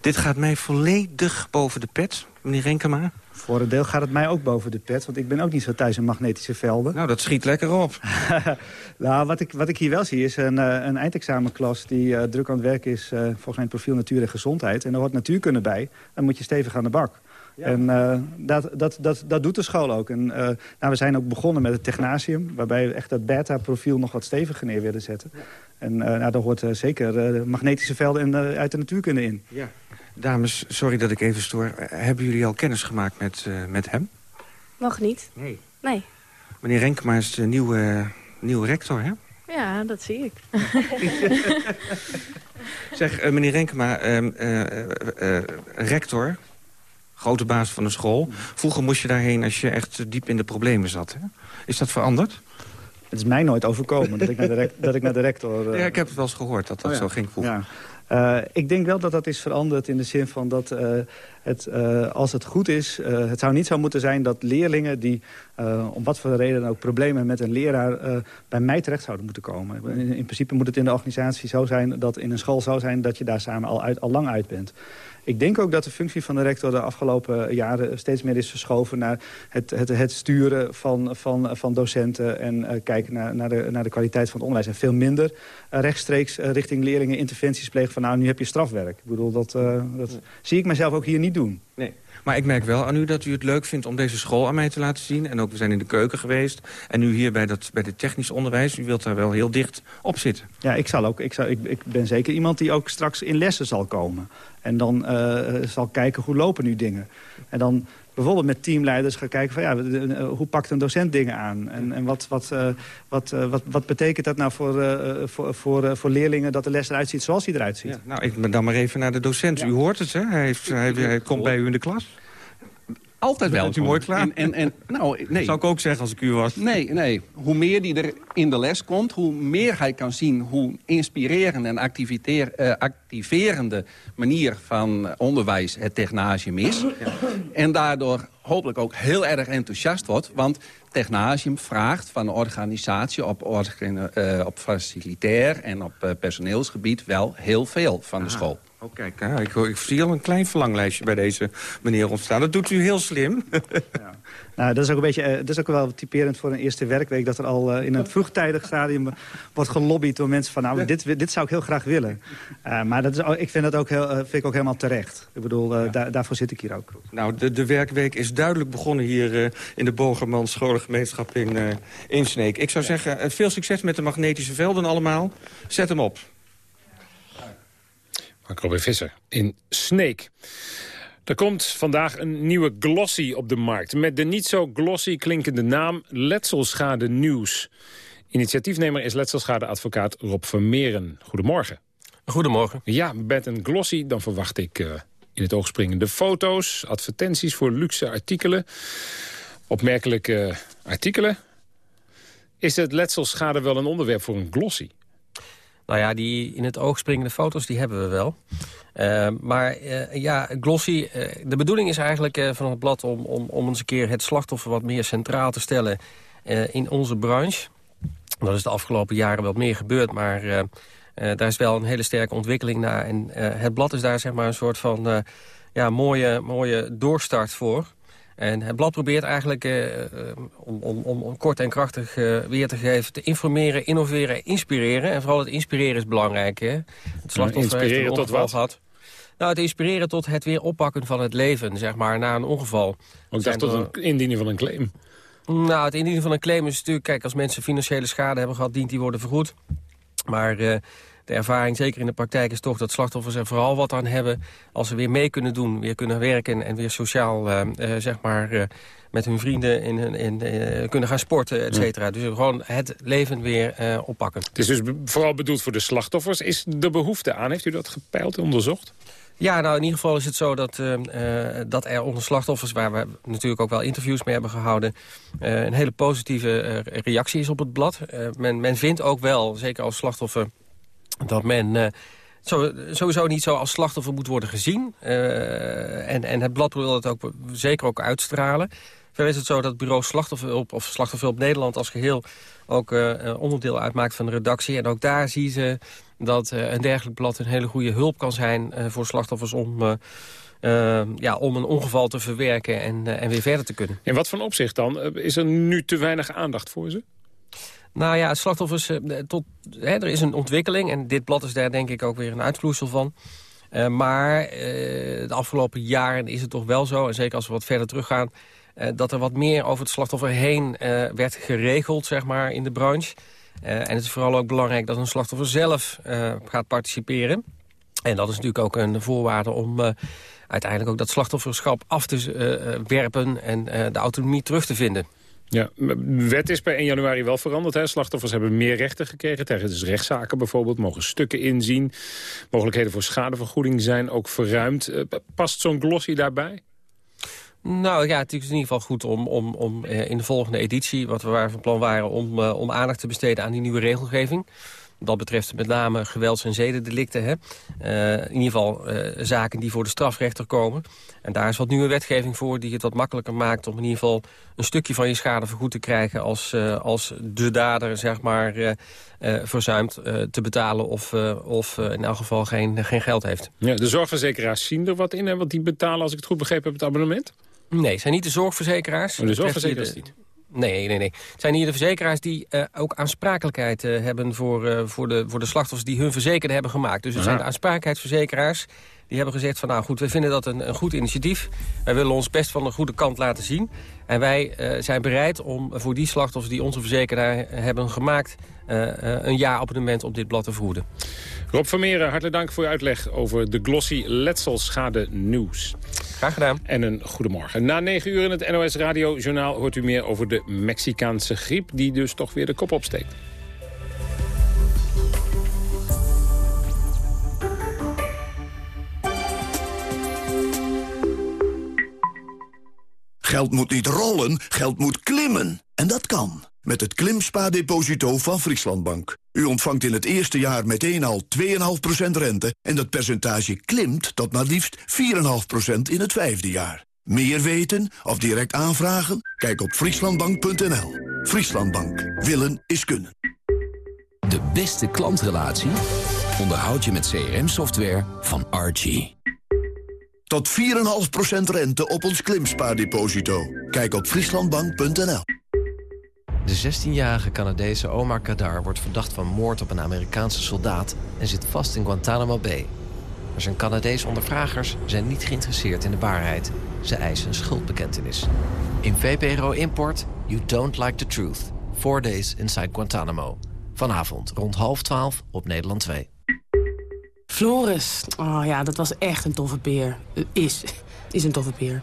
[SPEAKER 13] Dit gaat mij volledig boven de pet, meneer Renkema.
[SPEAKER 14] Voor een deel gaat het mij ook boven de pet, want ik ben ook niet zo thuis in magnetische velden.
[SPEAKER 13] Nou, dat schiet lekker op.
[SPEAKER 14] nou, wat ik, wat ik hier wel zie is een, uh, een eindexamenklas die uh, druk aan het werk is... Uh, volgens mijn profiel natuur en gezondheid. En daar hoort natuurkunde bij. Dan moet je stevig aan de bak. Ja. En uh, dat, dat, dat, dat doet de school ook. En, uh, nou, we zijn ook begonnen met het technasium... waarbij we echt dat beta-profiel nog wat steviger neer willen zetten. Ja. En uh, nou, daar hoort zeker magnetische velden in, uit de natuurkunde in.
[SPEAKER 13] Ja. Dames, sorry dat ik even stoor. Hebben jullie al kennis gemaakt met, uh, met hem?
[SPEAKER 27] Nog niet.
[SPEAKER 13] Nee?
[SPEAKER 27] Nee.
[SPEAKER 13] Meneer Renkma is de nieuwe, nieuwe rector, hè?
[SPEAKER 27] Ja, dat zie ik.
[SPEAKER 13] zeg, uh, meneer Renkma, uh, rector, grote baas van de school. Vroeger moest je daarheen als je echt diep in de problemen zat. Hè? Is dat veranderd?
[SPEAKER 14] Het is mij nooit overkomen dat ik naar de, dat ik naar de rector...
[SPEAKER 13] Ja, ik heb het wel eens gehoord dat dat oh, ja. zo ging vroeger.
[SPEAKER 14] Ja. Uh, ik denk wel dat dat is veranderd in de zin van dat uh, het, uh, als het goed is... het zou niet zo moeten zijn dat leerlingen die om wat voor reden ook problemen met een leraar... bij mij terecht zouden moeten komen. In, in, principe moet het in de organisatie zo zijn dat in een school zo zijn... dat je daar samen al, uit, al lang uit bent. Ik denk ook dat de functie van de rector de afgelopen jaren steeds meer is verschoven naar het, het, het sturen van, van, van docenten en uh, kijken naar, naar, de, naar de kwaliteit van het onderwijs. En veel minder uh, rechtstreeks uh, richting leerlingen interventies plegen van nou nu heb je strafwerk. Ik bedoel, dat, dat zie ik mezelf ook hier niet doen.
[SPEAKER 13] Nee. Maar ik merk wel aan u dat u het leuk vindt om deze school aan mij te laten zien. En ook we zijn in de keuken geweest. En nu hier bij, dat, bij het technisch onderwijs. U wilt daar wel heel dicht op zitten.
[SPEAKER 14] Ja, ik, zal ook, ik, zal, ik, ik ben zeker iemand die ook straks in lessen zal komen. En dan uh, zal kijken hoe lopen nu dingen. En dan bijvoorbeeld met teamleiders gaan kijken van ja, hoe pakt een docent dingen aan? En, en wat, wat, uh, wat, uh, wat, wat betekent dat nou voor, uh, voor, voor, voor leerlingen dat de les eruit ziet zoals hij eruit ziet? Ja,
[SPEAKER 13] nou, ik ben dan maar even naar de docent. Ja. U hoort het, hè? Hij, heeft, hij, hij komt bij u in de klas.
[SPEAKER 28] Altijd
[SPEAKER 13] Bent
[SPEAKER 28] welkom.
[SPEAKER 13] u mooi klaar?
[SPEAKER 28] En, en, en, nou, nee.
[SPEAKER 13] Zou ik ook zeggen als ik u was.
[SPEAKER 28] Nee, nee. Hoe meer die er in de les komt, hoe meer hij kan zien... hoe inspirerende en eh, activerende manier van onderwijs het technasium is. En daardoor hopelijk ook heel erg enthousiast wordt. Want technasium vraagt van de organisatie op, eh, op facilitair en op eh, personeelsgebied... wel heel veel van de school.
[SPEAKER 13] Oh, kijk, ja, ik, ik zie al een klein verlanglijstje bij deze meneer ontstaan. Dat doet u heel slim.
[SPEAKER 14] Nou, dat is ook een beetje, eh, dat is ook wel typerend voor een eerste werkweek... dat er al eh, in een vroegtijdig stadium wordt gelobbyd door mensen van... nou, dit, dit zou ik heel graag willen. Eh, maar dat is, ik vind dat ook, heel, eh, vind ik ook helemaal terecht. Ik bedoel, eh, daar- daarvoor zit ik hier ook.
[SPEAKER 13] Nou, de, de werkweek is duidelijk begonnen hier eh, in de Bogerman Scholengemeenschap in, eh in Sneek. Ik zou zeggen, eh, veel succes met de magnetische velden allemaal. Zet hem op.
[SPEAKER 6] Mark Robin Visser in Sneek. Er komt vandaag een nieuwe glossy op de markt. Met de niet zo glossy klinkende naam Letselschade Nieuws. Initiatiefnemer is letselschadeadvocaat Rob Vermeeren. Goedemorgen.
[SPEAKER 29] Goedemorgen.
[SPEAKER 6] Ja, met een glossy dan verwacht ik eh, in het oog springende foto's... advertenties voor luxe artikelen, opmerkelijke artikelen. Is het letselschade wel een onderwerp voor een glossy?
[SPEAKER 29] Nou ja, die in het oog springende foto's, die hebben we wel. Eh, maar eh, ja, glossy, eh, de bedoeling is eigenlijk van het blad... Om, om, om eens een keer het slachtoffer wat meer centraal te stellen in onze branche. Dat is de afgelopen jaren wel meer gebeurd, maar... daar is wel een hele sterke ontwikkeling naar. En het blad is daar zeg maar een soort van ja, mooie, mooie doorstart voor. En het blad probeert eigenlijk, eh, eh, om, om, om kort en krachtig eh, weer te geven... te informeren, innoveren, inspireren. En vooral het inspireren is belangrijk. Hè? Het slachtoffer heeft een
[SPEAKER 6] tot wat?
[SPEAKER 29] gehad. Nou, het inspireren tot het weer oppakken van het leven, zeg maar, na een ongeval.
[SPEAKER 6] Ook dacht
[SPEAKER 29] Zijn
[SPEAKER 6] tot een indienen van een claim.
[SPEAKER 29] nou, het indienen van een claim is natuurlijk... Kijk, als mensen financiële schade hebben gehad, dient die worden vergoed. Maar de ervaring, zeker in de praktijk, is toch dat slachtoffers er vooral wat aan hebben... als ze weer mee kunnen doen, weer kunnen werken... en weer sociaal, eh, eh, zeg maar, eh, met hun vrienden in, in, eh, kunnen gaan sporten, et cetera. Dus gewoon het leven weer oppakken.
[SPEAKER 6] Het is dus vooral bedoeld voor de slachtoffers. Is de behoefte aan? Heeft u dat gepeild, onderzocht?
[SPEAKER 29] Ja, nou in ieder geval is het zo dat, dat er onder slachtoffers... waar we natuurlijk ook wel interviews mee hebben gehouden... eh, een hele positieve reactie is op het blad. Men, men vindt ook wel, zeker als slachtoffer... dat men eh, zo, sowieso niet zo als slachtoffer moet worden gezien. Eh, en, en het blad wil het ook zeker ook uitstralen. Verder is het zo dat het bureau Slachtofferhulp of Slachtofferhulp Nederland als geheel ook eh, onderdeel uitmaakt van de redactie. En ook daar zien ze dat een dergelijk blad een hele goede hulp kan zijn voor slachtoffers om, ja, om een ongeval te verwerken en, en weer verder te kunnen.
[SPEAKER 6] In wat voor opzicht dan? Is er nu te weinig aandacht voor ze?
[SPEAKER 29] Nou ja, slachtoffers, eh, tot, hè, er is een ontwikkeling en dit blad is daar denk ik ook weer een uitvloeisel van. Eh, maar eh, de afgelopen jaren is het toch wel zo, en zeker als we wat verder teruggaan... dat er wat meer over het slachtoffer heen werd geregeld, zeg maar, in de branche. En het is vooral ook belangrijk dat een slachtoffer zelf gaat participeren. En dat is natuurlijk ook een voorwaarde om uiteindelijk ook dat slachtofferschap af te werpen... en de autonomie terug te vinden.
[SPEAKER 6] Ja, de wet is per 1 januari wel veranderd. Hè? Slachtoffers hebben meer rechten gekregen. Tijdens rechtszaken bijvoorbeeld mogen stukken inzien. Mogelijkheden voor schadevergoeding zijn ook verruimd. Eh, Past zo'n glossy daarbij?
[SPEAKER 29] Nou ja, het is in ieder geval goed om, om, om eh, in de volgende editie... wat we waar van plan waren, om, eh, om aandacht te besteden aan die nieuwe regelgeving. Dat betreft met name gewelds- en zedendelicten. Hè. Eh, in ieder geval eh, zaken die voor de strafrechter komen. En daar is wat nieuwe wetgeving voor die het wat makkelijker maakt... om in ieder geval een stukje van je schade vergoed te krijgen... als, eh, als de dader zeg maar, verzuimt te betalen of, of in elk geval geen, geen geld heeft.
[SPEAKER 6] Ja, de zorgverzekeraars zien er wat in. Hè? Want die betalen, als ik het goed begrepen heb, het abonnement.
[SPEAKER 29] Nee, het zijn niet de zorgverzekeraars.
[SPEAKER 6] Oh, de zorgverzekeraars
[SPEAKER 29] de- Nee, nee, nee. Het zijn hier de verzekeraars die eh, ook aansprakelijkheid eh, hebben... Voor, eh, voor, de, voor de slachtoffers die hun verzekerde hebben gemaakt. Dus het
[SPEAKER 6] Aha.
[SPEAKER 29] zijn de aansprakelijkheidsverzekeraars... die hebben gezegd van, nou goed, we vinden dat een, een goed initiatief. Wij willen ons best van de goede kant laten zien. En wij zijn bereid om voor die slachtoffers die onze verzekeraar hebben gemaakt... eh, eh, een jaarabonnement op dit blad te vergoeden.
[SPEAKER 6] Rob Vermeeren, hartelijk dank voor uw uitleg over de glossy letselschade nieuws.
[SPEAKER 29] Graag gedaan.
[SPEAKER 6] En een goedemorgen. Na negen uur in het NOS Radio Journaal hoort u meer over de Mexicaanse griep... die dus toch weer de kop opsteekt.
[SPEAKER 30] Geld moet niet rollen, geld moet klimmen. En dat kan. Met het Klimspa-deposito van Frieslandbank. U ontvangt in het eerste jaar meteen al 2,5% rente... en dat percentage klimt tot maar liefst 4,5% in het vijfde jaar. Meer weten of direct aanvragen? Kijk op frieslandbank.nl. Frieslandbank. Willen is kunnen.
[SPEAKER 18] De beste klantrelatie onderhoud je met CRM-software van Archie.
[SPEAKER 30] Tot 4,5% rente op ons klimspaardeposito. Kijk op frieslandbank.nl.
[SPEAKER 31] De 16-jarige Canadese Omar Kadar wordt verdacht van moord op een Amerikaanse soldaat... en zit vast in Guantanamo Bay. Maar zijn Canadees ondervragers zijn niet geïnteresseerd in de waarheid. Ze eisen een schuldbekentenis. In VPRO Import, You Don't Like the Truth. Four Days Inside Guantanamo. Vanavond rond half twaalf op Nederland 2.
[SPEAKER 32] Floris. Oh ja, dat was echt een toffe peer. Uh, is. Is een toffe peer.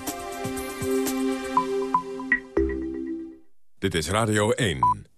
[SPEAKER 1] Dit is Radio 1.